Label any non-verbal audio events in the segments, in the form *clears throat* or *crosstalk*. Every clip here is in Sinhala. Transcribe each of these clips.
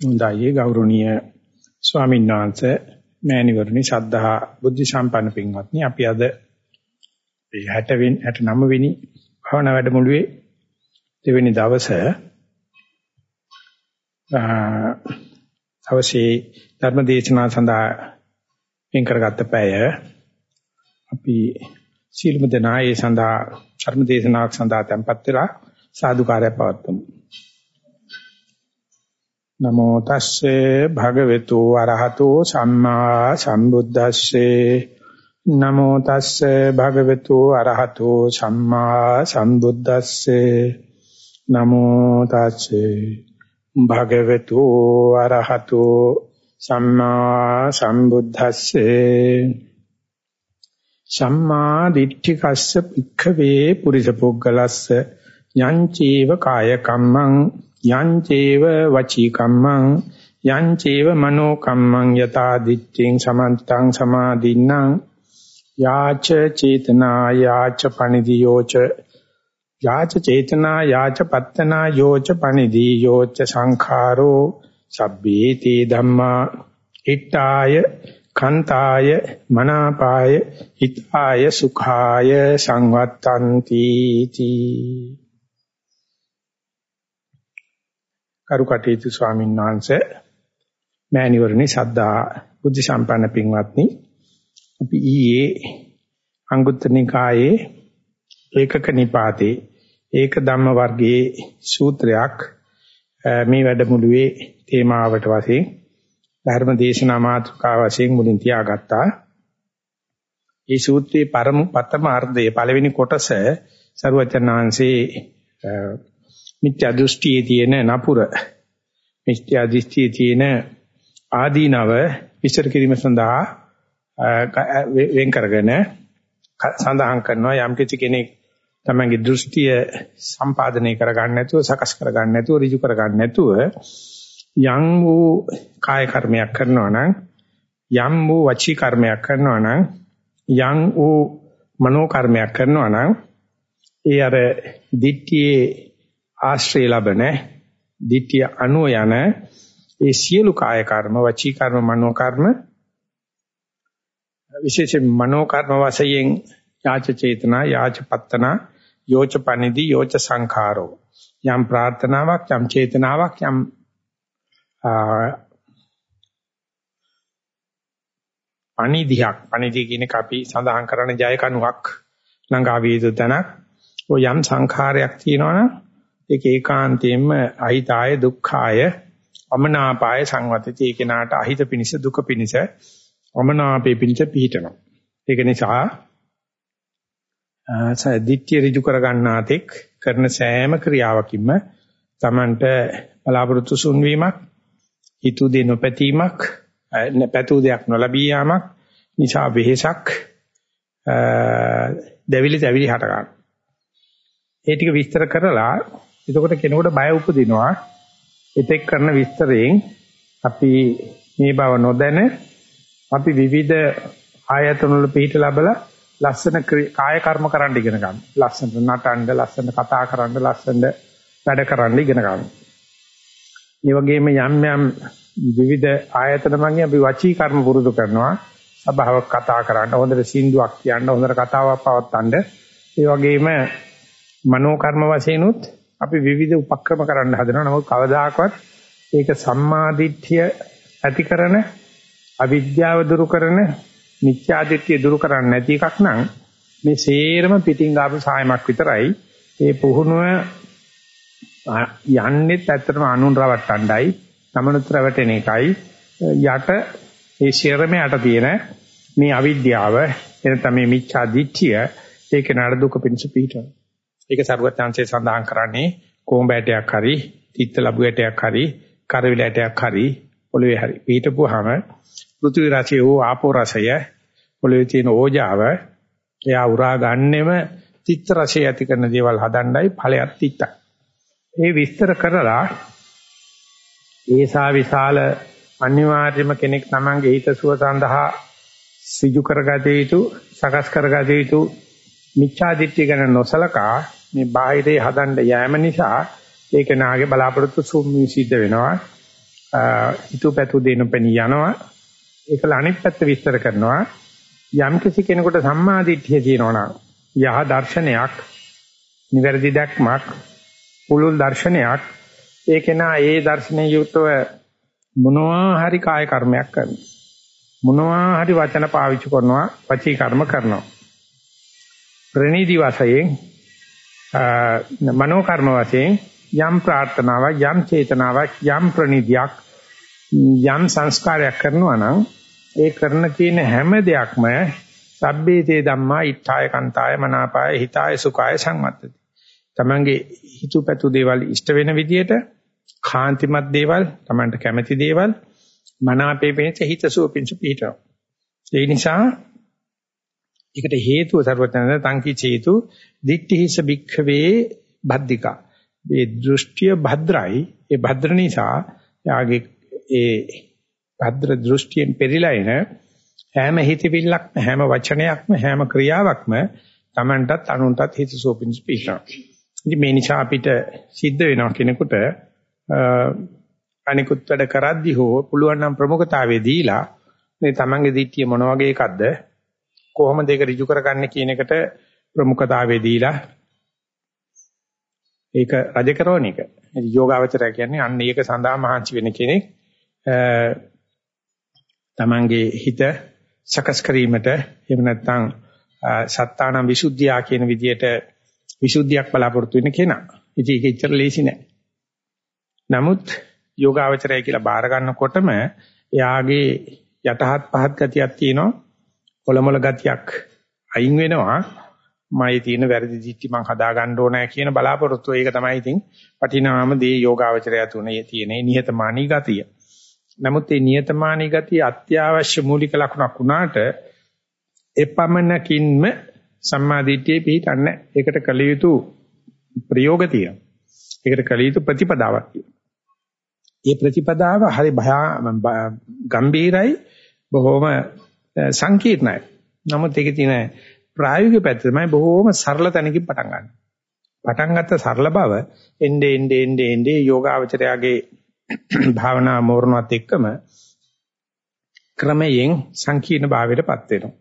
හොඳයි. ගෞරවනීය ස්වාමීන් වහන්සේ මෑණිවරණි ශද්ධහා බුද්ධ සම්පන්න පින්වත්නි. අපි අද 60 වෙනි 69 වෙනි භවනා වැඩමුළුවේ දෙවෙනි දවසේ අවශ්‍ය ධර්ම දේශනාව සඳහා වෙන් කරගත්ත පැය. අපි සීලම දනා ඒ සඳහා ධර්ම දේශනාවක් සඳහා tempත් වෙලා සාදුකාරය පවත්වමු. නමෝ තස්සේ භගවතු වරහතෝ සම්මා සම්බුද්දස්සේ. නමෝ තස්සේ භගවතු අරහතෝ සම්මා සම්බුද්දස්සේ. නමෝ තස්සේ භගවතු අරහතෝ සම්මා සම්බුද්දස්සේ. සම්මා දිට්ඨිකස්ස පික්ඛවේ පුරිස පුග්ගලස්ස යං චේව කාය කම්මං යං චේව වචී කම්මං යං චේව මනෝ කම්මං යතා දිත්තේං සමන්තං සමාදින්නම් යාච චේතනා යාච පනිදියෝච යාච චේතනා යාච පත්තනා යෝච පනිදී යෝච සංඛාරෝ සබ්බේ තේ ධම්මා හිටාය කන්තාය මනාපාය හිතාය සුඛාය සංවත්තಂತಿ තී. කරුකටේතු ස්වාමීන් වහන්සේ මෑණිවරණි සද්ධා බුද්ධ සම්පන්න පින්වත්නි අපි ඊයේ අංගුත්තර නිකායේ ඒකක නිපාතේ ඒක ධම්ම වර්ගයේ සූත්‍රයක් මේ වැඩමුළුවේ තේමාවට වශයෙන් ධර්ම දේශනා මාතෘකාව වශයෙන් මුලින් තියාගත්තා. මේ සූත්‍රයේ පරම පතම අර්ධයේ පළවෙනි කොටස සරුවචනාංශේ මිත්‍යා දෘෂ්ටියේ තියෙන නපුර මිත්‍යා දෘෂ්ටියේ තියෙන ආදීනව විස්තර කිරීම සඳහා වෙන් කරගෙන සඳහන් කරනවා යම් කිසි කෙනෙක් තමන්ගේ දෘෂ්ටිය සම්පාදනය කරගන්න නැතුව සකස් කරගන්න නැතුව ඍජු කරගන්න නැතුව යම් වූ කාය කර්මයක් කරනවා නම් යම් වූ වචී කර්මයක් කරනවා නම් යම් වූ මනෝ කර්මයක් කරනවා නම් ඒ අර දිට්ඨියේ ආශ්‍රය ලබන ditthිය අනුව යන ඒ සියලු කාය කර්ම වචී කර්ම මනෝ කර්ම විශේෂයෙන් මනෝ කර්ම වශයෙන් යාච චේතනා යාච පත්තනා යෝච පනිදි යෝච සංඛාරෝ. යම් ප්‍රාර්ථනාවක් යම් චේතනාවක් යම් පනිදියක් පනිදිය කියන එක අපි සඳහන් කරන ජය කණුවක් ළඟා විය යුතු තැනක්. ඔය යම් සංඛාරයක් තියෙනවනම් ඒක ඒකාන්තයෙන්ම අහිතාය දුක්ඛාය අමනාපාය සංවතති ඒ කෙනාට අහිත පිනිස දුක පිනිස අමනාපේ පිනිස පිහිටනවා ඒක නිසා සදිත්‍ය ඍජු කර ගන්නාතෙක් කරන සෑම ක්‍රියාවකින්ම Tamanට බලාපොරොත්තු සුන්වීමක් හිතු දෙ නොපැතීමක් පැතු දෙයක් නොලැබී යාමක් නිසා වෙහෙසක් දෙවිලි දෙවිලි හට ගන්න. ඒ ටික විස්තර කරලා එතකොට කෙනෙකුට බය උපදිනවා. එතෙක් කරන විස්තරයෙන් අපි මේ බව නොදැන අපි විවිධ ආයතන වල පිට ලැබලා ලස්සන කාය කර්ම කරන්න ඉගෙන ගන්න. ලස්සනට නටන්න, ලස්සනට කතා කරන්න, ලස්සනට වැඩ කරන්න ඉගෙන ගන්න. ඒ වගේම යම් යම් විවිධ ආයතන මගින් අපි වචී කර්ම පුරුදු කරනවා. සබාවක් කතා කරන්න, හොඳට සින්දුවක් කියන්න, හොඳට කතාවක් පවත්වන්න. ඒ වගේම මනෝ කර්ම වශයෙන් උත් අපි විවිධ උපක්‍රම කරන්න හදනවා. නමුත් කවදාකවත් ඒක සම්මාදිට්ඨිය ඇති කරන අවිද්‍යාව දුරු කරන මිත්‍යාදිට්ඨිය දුරු කරන්නේ නැති එකක් නම් මේ සේරම පිටින් ආපු සායමක් විතරයි. ඒ පුහුණුව යන්නේ ඇත්තටම අනුන් රවට්ටණ්ඩයි, තමනුත් රවටෙන එකයි. යට ඒ ශේරම යට තියෙන මේ අවිද්‍යාව එනතම මේ මිත්‍යාදිට්ඨිය ඒක නඩ දුක පිණිස පිටවන. ඒක සරුවත්ංශයේ සඳහන් කරන්නේ කොඹැටයක් හරි, තිත්ත ලැබුවැටයක් හරි, කරවිලැටයක් හරි, පොළවේ හරි. පිටපුවාම පෘථිවි රසය හෝ ආපෝ රසය පොළවේ තියෙන ඕජාව එයා උරා ගන්නෙම තිත්ත රසය ඇති කරන දේවල් හදන්නයි ඵලයක් තිත්තයි. ඒ විස්තර කරලා ඒසා විශාල අනිවාර්යම කෙනෙක් තමන්ගේ හිතසුව සඳහා සිජු කරගත යුතු සකස් කරගත යුතු මිච්ඡා දිට්ඨිය ගැන නොසලකා මේ බාහිරේ හදන්න යෑම නිසා ඒක නාගේ බලාපොරොත්තු සුම්මි සිද්ධ වෙනවා. හිතුවපැතු දෙන පෙනී යනවා. ඒකල අනිත් පැත්ත විස්තර කරනවා. යම් කිසි කෙනෙකුට සම්මා දිට්ඨිය තියෙනවා නම් යහ දර්ශනයක්, නිවැරදි දැක්මක්, පුළුල් දර්ශනයක් ඒක නා ඒ දර්ශනයේ යුක්තව මොනවා හරි කාය කර්මයක් කරනවා. මොනවා හරි වචන පාවිච්චි කරනවා, වචී කර්ම කරනවා. ප්‍රණීති වශයෙන් මනෝ කර්ම වශයෙන් යම් ප්‍රාර්ථනාවක් යම් චේතනාවක් යම් ප්‍රණීතියක් යම් සංස්කාරයක් කරනවා නම් ඒ කරන කියන හැම දෙයක්ම සබ්බේතේ ධම්මා ඉත්තාය කන්තාය මනාපාය හිතාය සුඛාය සංවත්තති. තමන්ගේ හිතුවපැතු දේවල් ඉෂ්ට වෙන විදියට කාන්තිමත් දේවල් තමන්ට කැමති දේවල් මනාපේ වෙනස හිතසුව පිංස පිටව. ඒ නිසා ඒකට හේතුව සර්වඥයන් තංකි චේතු දිට්ඨිහිස භික්ඛවේ බද්ධිකා. මේ දෘෂ්ටිය භද්‍රයි ඒ භද්‍ර නිසා යාගේ ඒ භද්‍ර දෘෂ්ටියෙන් පෙරිලා එන හැම හිතවිල්ලක්ම හැම වචනයක්ම හැම ක්‍රියාවක්ම Tamanටත් අනුන්ටත් හිත සෝපින්ස් පිටනවා. ඉතින් මේ නිසා අපිට සිද්ධ වෙනවා කෙනෙකුට අනිකුත් වැඩ කරද්දී හෝ පුළුවන් නම් ප්‍රමුඛතාවය දීලා මේ Tamanගේ දිට්ඨිය මොන වගේ එකක්ද කොහොමද ඒක ඍජු කරගන්නේ කියන එකට ප්‍රමුඛතාවය දීලා ඒක රජ කරන එක. යෝගාවචරය කියන්නේ අන්න ඒක සඳහා මහන්සි වෙන කෙනෙක්. තමන්ගේ හිත සකස් කිරීමට එහෙම නැත්නම් සත්තානම් විසුද්ධියා කියන විදිහට විසුද්ධියක් බලාපොරොත්තු වෙන කෙනා. ඉතින් ඒක ඉච්චර ලේසි නෑ. නමුත් යෝගාවචරය කියලා බාර ගන්නකොටම එයාගේ යටහත් පහත් ගතියක් තියෙනවා. කොළමොළ ගතියක් අයින් වෙනවා. මයි තියෙන වැරදි දිට්ටි මං හදා ගන්න ඕනෑ කියන බලාපොරොත්තුව ඒක තමයි ඉතින් වටිනාම දේ යෝගාවචරය තුනේ තියෙන නිහතමානී ගතිය. නමුත් මේ නියතමානී ගතිය අත්‍යවශ්‍ය මූලික ලක්ෂණක් වුණාට එපමණකින්ම සම්මාදිට්ඨියේ පිටින්නේ. ඒකට කල යුතු ප්‍රයෝග තියෙනවා. ඒකට කල යුතු ප්‍රතිපදාවක් තියෙනවා. මේ ප්‍රතිපදාව හරි භයා ගම්බීරයි බොහොම සංකීර්ණයි. නමුත් ඒකේ තියෙන ප්‍රායෝගික පැත්ත තමයි බොහොම සරල තැනකින් පටන් ගන්න. පටන් ගත්ත සරල බව එnde ende ende ende යෝගාවචරයාගේ *clears throat* භාවනා මෝරණවත් එක්කම ක්‍රමයෙන් සංකීර්ණ භාවයටපත් වෙනවා.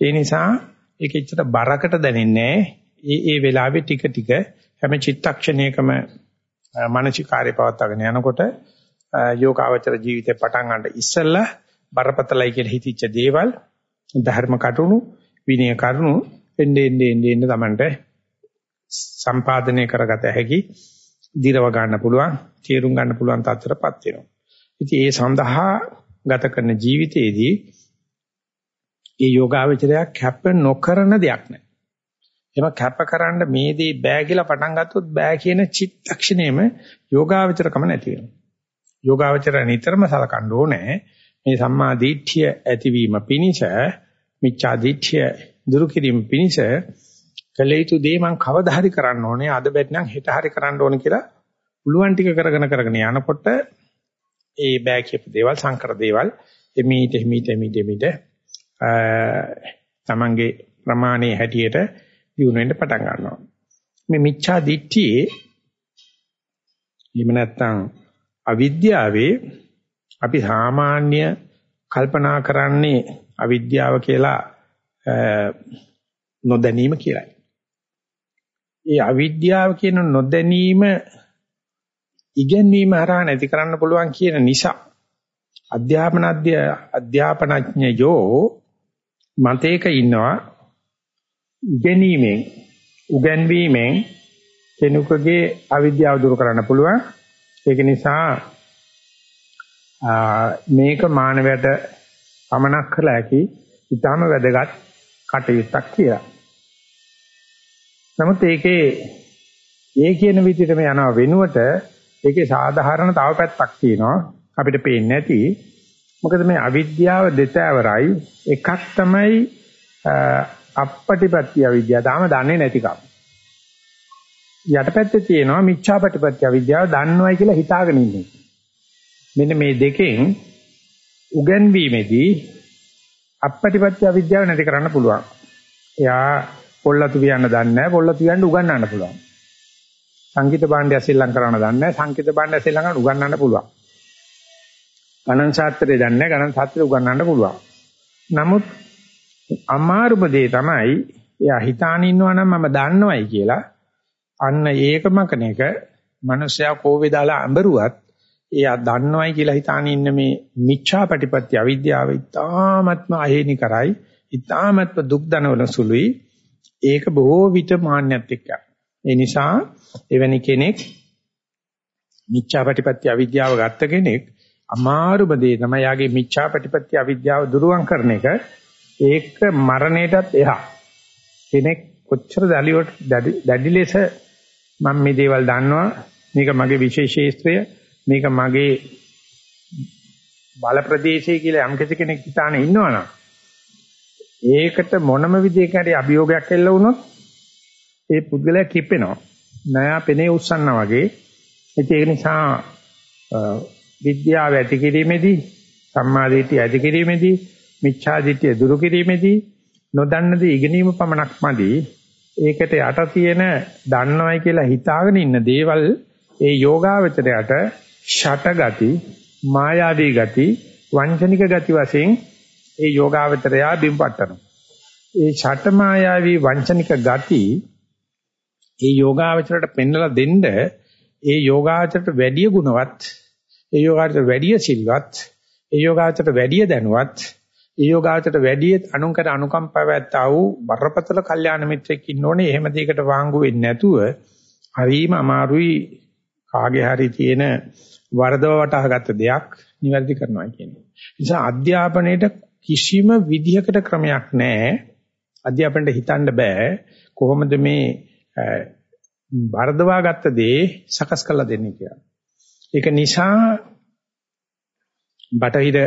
ඒ නිසා ඒක ඇත්තට බරකට දැනෙන්නේ ඒ ඒ වෙලාවේ ටික ටික හැම චිත්තක්ෂණයකම මානසික කාර්ය පවත්වාගෙන යනකොට යෝගාවචර ජීවිතේ පටන් ගන්න ඉස්සෙල්ලා බරපතලයි කියලා හිතිච්ච දේවල් ධර්ම කටුණු විනය කරුණු එන්නේ එන්නේ එන්නේ තමන්ට සම්පාදනය කරගත හැකි දිරව ගන්න පුළුවන්, තේරුම් ගන්න පුළුවන් තත්ත්වයටපත් වෙනවා. ඉතින් ඒ සඳහා ගත කරන ජීවිතයේදී ඒ යෝගාවචරය කැප නොකරන දෙයක් නැහැ. එහෙම කැප කරන්න මේ දේ බෑ කියලා පටන් ගත්තොත් බෑ කියන චිත්තක්ෂණයෙම යෝගාවචරකම නැති වෙනවා. යෝගාවචරය නිතරම සලකන්න ඕනේ මේ සම්මා දිට්ඨිය ඇතිවීම පිණිස මිච්ඡා දිට්ඨිය දුරු කිරීම පිණිස කළ යුතු දේ මම කවදා හරි කරන්න ඕනේ. අද බැත්නම් හෙට හරි කරන්න ඕනේ කියලා පුළුවන් ටික කරගෙන කරගෙන යනකොට ඒ බෑ කියපු දේවල් සංකර දේවල් එමීට එමීට එමීට එමීට තමන්ගේ ප්‍රමාණයේ හැටියට දිනු වෙන්න පටන් ගන්නවා. මේ මිච්ඡා දිට්ඨියේ එහෙම නැත්නම් අවිද්‍යාවේ අපි සාමාන්‍ය කල්පනා කරන්නේ අවිද්‍යාව කියලා නොදැනීම කියලායි. ඒ අවිද්‍යාව කියන නොදැනීම ඉගෙනීම හරහා නැති කරන්න පුළුවන් කියන නිසා අධ්‍යාපන අධ්‍යාපනඥයෝ මතයක ඉන්නවා ඉගෙනීමෙන් උගන්වීමෙන් කෙනෙකුගේ අවිද්‍යාව දුරු කරන්න පුළුවන් ඒක නිසා මේක මානවයට පමනක් කළ හැකි ඊටම වැදගත් කටයුත්තක් කියලා. නමුත් ඒකේ ඒ කියන විදිහටම යනවා වෙනුවට ඒකේ සාධාරණ තව පැත්තක් තියෙනවා අපිට පේන්නේ නැති. මොකද මේ අවිද්‍යාව දෙතෑවරයි එකක් තමයි අපපටිපත්‍ය අවිද්‍යාව. තාම දන්නේ නැතිකම. යටපැත්තේ තියෙනවා මිච්ඡාපටිපත්‍ය අවිද්‍යාව දන්නවයි කියලා හිතාගෙන ඉන්නේ. මෙන්න මේ දෙකෙන් උගන්වීමේදී අපපටිපත්‍ය අවිද්‍යාව නැති කරන්න පුළුවන්. එයා පොල්ලතු කියන්න දන්නේ නැහැ. පොල්ලතු කියන්න උගන්වන්න පුළුවන්. සංගීත භාණ්ඩය සෙල්ලම් කරන්න දන්නේ නැහැ. සංගීත භාණ්ඩය සෙල්ලම් කරන්න උගන්වන්න පුළුවන්. ගණන් ශාස්ත්‍රය දන්නේ නැහැ ගණන් ශාස්ත්‍රය උගන්වන්න පුළුවන්. නමුත් අමාරුම දේ තමයි එයා හිතාන ඉන්නවා නම් මම දන්නවයි කියලා අන්න ඒකම කෙනෙක් මිනිස්සයා කෝවේ දාලා අඹරුවත් එයා දන්නවයි කියලා හිතාන ඉන්න මේ මිච්ඡා ප්‍රතිපත්‍ය අවිද්‍යාව ඉතාමත්ම අහේනි කරයි ඉතාමත්ම දුක් දනවන සුළුයි ඒක බොහෝ විට මාන්නයත් එක්ක ඒ නිසා එවැනි කෙනෙක් මිච්ඡා ප්‍රතිපත්‍ය අවිද්‍යාව ගත්ත කෙනෙක් අමාරුම දේ තමයි යාගේ මිච්ඡා ප්‍රතිපත්‍ය අවිද්‍යාව දුරුවන් කරන එක. ඒක මරණයටත් එහා. කෙනෙක් කොච්චර දැලියට දැඩි ලෙස මම මේ දේවල් දන්නවා මේක මගේ විශේෂේත්‍රය මේක මගේ බල ප්‍රදේශය කියලා යම් කෙනෙක් හිතාන ඉන්නවනම් ඒකට මොනම විදිහකට අභියෝගයක් එල්ල වුණොත් ඒ පුද්ගලයා කිපෙනවා. නයා පෙනේ උස්සන්නා වගේ. ඒක නිසා විද්‍යාව ඇති කිරීමේදී සම්මාදිටිය ඇති කිරීමේදී මිච්ඡාදිටිය දුරු කිරීමේදී නොදන්න දේ ඉගෙනීම පමණක් මදි. ඒකට යට තියෙන දන්නවයි කියලා හිතාගෙන ඉන්න දේවල් ඒ යෝගාවචරයට ෂටගති, මායාවී ගති, වංචනික ගති වශයෙන් ඒ යෝගාවචරයා බිම්පට්ටනවා. ඒ ෂට මායාවී වංචනික ගති ඒ යෝගාවචරයට පෙන්වලා දෙන්න ඒ යෝගාවචරයට වැඩි ගුණවත් ඒ යෝගාචරයට වැඩි සිල්වත්, ඒ යෝගාචරයට වැඩි දැනුවත්, ඒ යෝගාචරයට වැඩි අනුන්කට අනුකම්පාව ඇත්තා වූ බරපතල කල්යාණ මිත්‍රෙක් ඉන්න ඕනේ. එහෙම දෙයකට වාංගු වෙන්නේ නැතුව හරිම අමාරුයි කාගේ හරි තියෙන වරදව වටහාගත්ත දෙයක් නිවැරදි කරනවා කියන්නේ. නිසා අධ්‍යාපනයේට කිසිම විදිහකට ක්‍රමයක් නැහැ. අධ්‍යාපනයට හිතන්න බෑ කොහොමද මේ වරදවාගත්ත දේ සකස් කරලා දෙන්නේ කියලා. ඒක නිසා බටහිර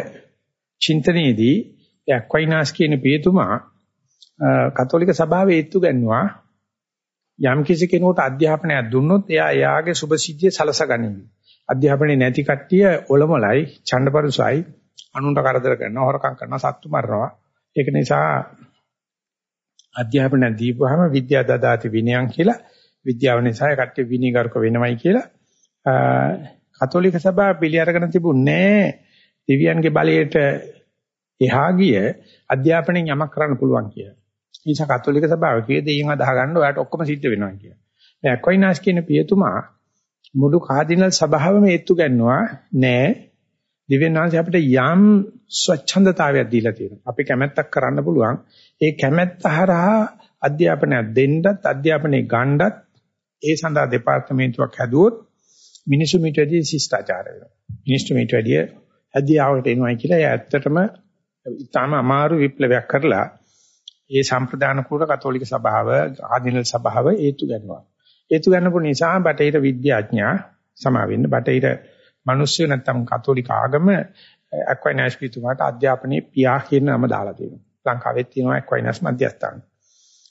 චින්තනයේදී ඇක්වයිනාස් කියන පියතුමා කතෝලික සභාවේ ඒත්තු ගන්නවා යම් කිසි කෙනෙකුට අධ්‍යාපනයක් දුන්නොත් එයා එයාගේ සුභසිද්ධිය සලසගනිමි. අධ්‍යාපනයේ නැති කට්ටිය ඔලොමලයි, ඡණ්ඩපරුසයි, අනුන්ට කරදර කරනවා, හොරකම් කරනවා, සත්තු මරනවා. ඒක නිසා අධ්‍යාපනය දීපුවාම විද්‍යා දදාති විනයන් කියලා විද්‍යාව නිසා කට්ටිය විනීගරුක වෙනවයි කියලා කතෝලික සභාව පිළි අරගෙන තිබුණේ දෙවියන්ගේ බලයට එහා ගිය අධ්‍යාපනයෙන් යමක් කරන්න පුළුවන් කියලා. ඒ නිසා කතෝලික සභාව කියේ දෙයින් අදහ ගන්න ඔයාලට ඔක්කොම සිද්ධ වෙනවා කියලා. දැන් ඇක්වයිනාස් කියන පියතුමා මුළු කාඩිනල් සභාවම ඒත්තු ගන්නවා නෑ දිව්‍යන් වහන්සේ අපිට යම් ස්වච්ඡන්දතාවයක් දීලා තියෙනවා. අපි කැමැත්තක් කරන්න පුළුවන්. ඒ කැමැත්ත හරහා අධ්‍යාපනයක් දෙන්නත් අධ්‍යාපනයේ ගණ්ඩත් ඒ සඳහා දෙපාර්තමේන්තුවක් හැදුවොත් මිනිසු මීට වැඩිය ශිෂ්ටාචාර වෙනවා. මිනිස්සු මීට වැඩිය හැදියාවට එනවයි කියලා ඒ ඇත්තටම ඉතාම අමාරු විප්ලවයක් කරලා ඒ සම්ප්‍රදාන කුල කතෝලික සභාව ආධිනල් සභාව ඒතු ගන්නවා. ඒතු ගන්නපු නිසා බටහිර විද්‍යාඥයා සමා වෙන්න බටහිර මිනිස්සු නැත්තම් කතෝලික ආගම ඇක්වයිනස් පිටුමාට අධ්‍යාපනයේ පියා කියන නම දාලා තියෙනවා. ලංකාවෙත් තියෙනවා ඇක්වයිනස් මධ්‍යස්ථාන.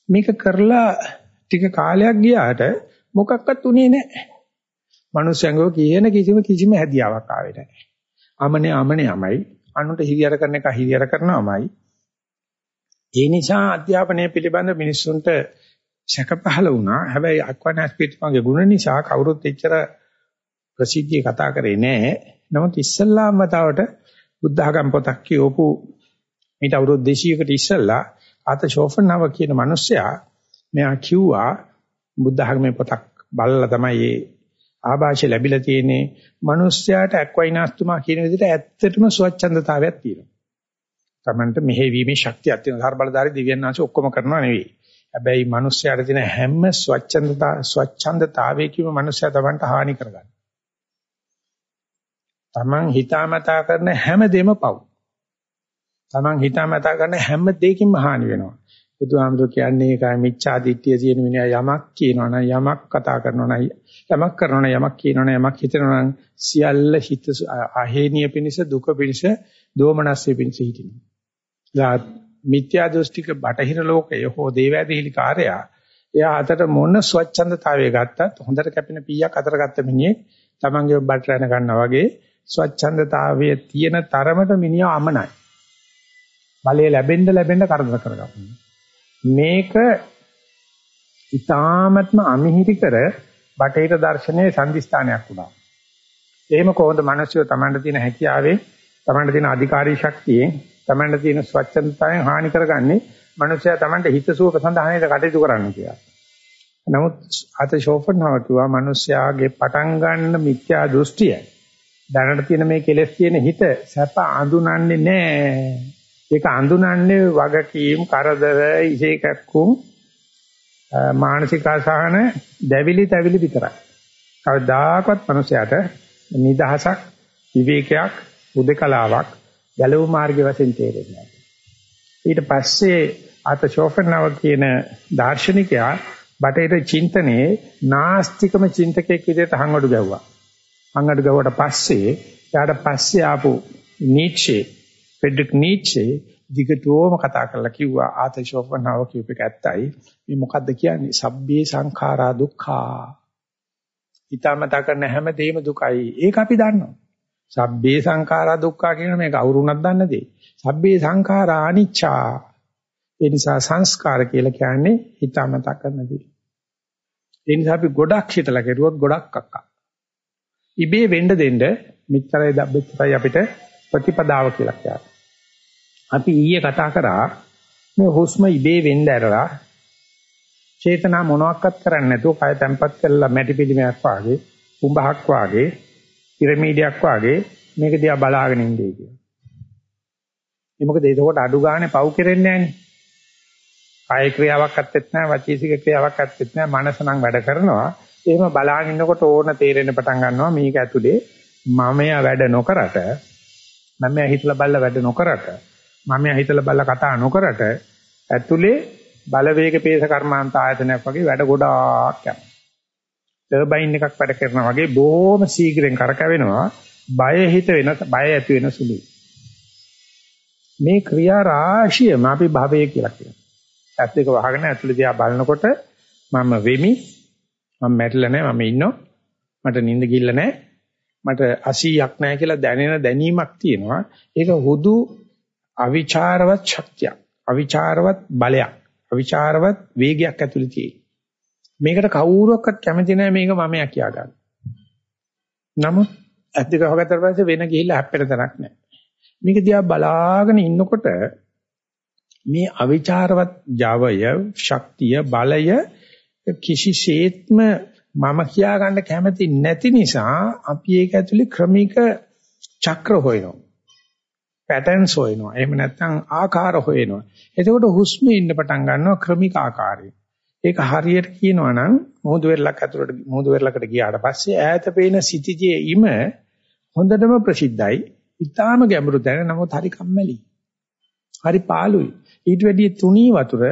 මේක කරලා ටික කාලයක් ගියාට මොකක්වත් උනේ නැහැ. මනුස්සයන්ගෝ කියන කිසිම කිසිම හැදියාවක් ආවේ නැහැ. අමනේ අමනේ යමයි අනුන්ට හිරියර කරන එක හිරියර කරනවමයි. ඒ නිසා අධ්‍යාපනය පිළිබඳ මිනිස්සුන්ට සැක පහළ වුණා. හැබැයි අක්වනස් පිටමගේ ගුණ නිසා කවුරුත් එච්චර ප්‍රසිද්ධිය කතා කරේ නැහැ. නමුත් ඉස්සල්ලාම වතාවට බුද්ධ ආගම් පොතක් කියවපු මීට අවුරුදු 200කට ඉස්සල්ලා ආත ෂෝෆන් නව කියන මිනිසයා මෙයා කිව්වා බුද්ධ ආගමේ පොතක් බලලා තමයි මේ ආభాෂය ලැබිලා තියෙන්නේ මිනිස්යාට ඇක්වයිනාස්තුමා කියන විදිහට ඇත්තටම ස්වච්ඡන්දතාවයක් තියෙනවා. Tamanට මෙහෙවීමේ ශක්තියක් තියෙනවා. සර්බලධාරි දිව්‍යඥාන්ස ඔක්කොම කරනවා නෙවෙයි. හැබැයි මිනිස්යාට තියෙන හැම ස්වච්ඡන්දතා ස්වච්ඡන්දතාවයකම මිනිස්යා Tamanට හානි කරගන්නවා. Taman හිතාමතා කරන හැම දෙම පව්. Taman හිතාමතා කරන හැම දෙයකින්ම හානි වෙනවා. බුදුහාමුදුරු කියන්නේ ඒකයි මිච්ඡා දිට්ඨිය තියෙන මිනිහා යමක් කියනවා නම් යමක් කතා කරනවා නම් යමක් කරනවා නම් යමක් කියනවා නම් යමක් හිතනවා නම් සියල්ල හිත අහේනිය පිණිස දුක පිණිස දෝමනස්සේ පිණිස හිටිනවා. මිත්‍යා දෘෂ්ටික බටහිර ලෝකයේ හෝ දේවෑදහිලි කාර්යය එයා අතට මොන ස්වච්ඡන්දතාවය ගත්තත් හොඳට කැපෙන පීයක් අතර ගත්ත මිනිහෙක් තමන්ගේ බට රැන ගන්නවා වගේ ස්වච්ඡන්දතාවයේ තියෙන තරමට මිනිහා අමනයි. බලය ලැබෙන්න ලැබෙන්න කරදර කරගන්නවා. මේක ඊ타මත්ම අමිහිරි කර බටහිර දර්ශනයේ සම්දිස්ථානයක් වුණා. එහෙම කොහොමද මිනිස්සු තමන්ට තියෙන හැකියාවේ තමන්ට තියෙන අධිකාරී ශක්තියෙන් තමන්ට තියෙන ස්වච්ඡන්දතාවයෙන් හානි කරගන්නේ මනුස්සයා තමන්ට හිතසුව ප්‍රසඳහනයට කටයුතු කරන්න කියලා. නමුත් අත ෂෝෆර්නව කිව්වා මනුස්සයාගේ පටන් ගන්න මිත්‍යා දෘෂ්ටිය දැනට තියෙන මේ කෙලෙස් තියෙන හිත සැප අඳුනන්නේ නැහැ. ඒක අඳුනන්නේ වගකීම්, කරදර, ඉසේකක්කුම් මානසික අසහන, දැවිලි තැවිලි විතරයි. කවදාකවත් මනුස්සයාට නිදහසක්, විවේකයක්, උදකලාවක් ගැලවු මාර්ගය වශයෙන් තේරෙන්නේ නැහැ. ඊට පස්සේ අත ෂෝෆර්නව කියන දාර්ශනිකයා බටේට චින්තනයේ නාස්තිකම චින්තකයෙක් විදිහට හංගඩු ගැව්වා. හංගඩු ගැව්වට පස්සේ ඊට පස්සේ ආපු නීච්චේ ෆෙඩරික් නීච්චේ දිගටම කතා කරලා කිව්වා ආතෂෝපනව කියූප එක ඇත්තයි. මේ මොකද්ද කියන්නේ? සබ්බේ සංඛාරා දුක්ඛා. ඊටමතා කරන හැම දෙයක්ම දුකයි. ඒක අපි දන්නවා. සබ්බේ සංඛාරා දුක්ඛා කියන මේක අවුරුණක් දන්න දෙයි. සබ්බේ සංඛාරා අනිච්චා. ඒ නිසා සංස්කාර කියලා කියන්නේ ඊටමතා කරන දේ. ඒ නිසා අපි ගොඩක් හිතලා කෙරුවොත් ගොඩක් අක්කා. ඉබේ වෙන්න දෙන්න මෙච්චරයි මෙච්චරයි අපිට ප්‍රතිපදාව කියලා කියන්නේ. අපි ඊයේ කතා කරා මේ හුස්ම ඉබේ වෙන්න ඇරලා චේතනා මොනවත් කරන්නේ නැතුව කය තැම්පත් කරලා මැටි පිළිමයක් වාගේ, කුඹහක් වාගේ, පිරමීඩයක් වාගේ මේක දිහා බලාගෙන ඉන්නේ කියලා. ඒ මොකද ඒකෝට අඩු ගානේ පව් කෙරෙන්නේ නැහනේ. කාය ක්‍රියාවක් ඇත්තෙත් නැහැ, වචීසික ක්‍රියාවක් ඇත්තෙත් නැහැ. මනස නම් වැඩ කරනවා. එහෙම බලාගෙන ඉන්නකොට ඕන තේරෙන්න පටන් ගන්නවා මේක ඇතුලේ මමයා වැඩ නොකරට මමයා හිතලා බල්ල වැඩ නොකරට මමයා හිතලා බල්ල කතා නොකරට ඇතුලේ බලවේග පේස කර්මාන්ත ආයතනයක් වගේ වැඩ ගොඩාක් යනවා. ටර්බයින් එකක් වැඩ කරනවා වගේ බොහොම ශීඝ්‍රයෙන් කරකැවෙනවා. බය හිත වෙන බය ඇති වෙන සුළුයි. මේ ක්‍රියා රාශියම අපි භවය කියලා කියනවා. ඇස් දෙක වහගෙන ඇතුළේ දිහා බලනකොට මම වෙමි මම මැරිලා නැහැ මම ඉන්නවා මට නිින්ද ගිල්ල නැහැ මට 80ක් නැහැ කියලා දැනෙන දැනීමක් තියෙනවා ඒක හුදු අවිචාරවත් ශක්තියක් අවිචාරවත් බලයක් අවිචාරවත් වේගයක් ඇතුළේ තියෙන මේකට කවුරුවක්වත් කැමති නැහැ මේක මමයා කියා ගන්න නමුත් ඇත්ත කහගත්තට පස්සේ වෙන ගිහිල්ලා හැප්පෙන තරක් නැහැ මේක දිහා බලාගෙන ඉන්නකොට මේ අවිචාරවත් ජවය ශක්තිය බලය කිසිසේත්ම මම කියා ගන්න කැමති නැති නිසා අපි ඒක ඇතුලේ ක්‍රමික චක්‍ර හොයනවා. පැටර්න්ස් හොයනවා. එහෙම නැත්නම් ආකාර හොයනවා. එතකොට හුස්ම ඉන්න පටන් ගන්නවා ක්‍රමික ආකාරයෙන්. ඒක හරියට කියනවා නම් මොහොත වෙරළක් ඇතුළට මොහොත වෙරළකට ගියාට පස්සේ ඈත පේන සිටිජේ ඉම හොඳටම ප්‍රසිද්ධයි. ඊටාම ගැඹුරු දැන නමුත් හරි කම්මැලි. හරි පාළුයි. ඊට වැඩිය තුනී වතුර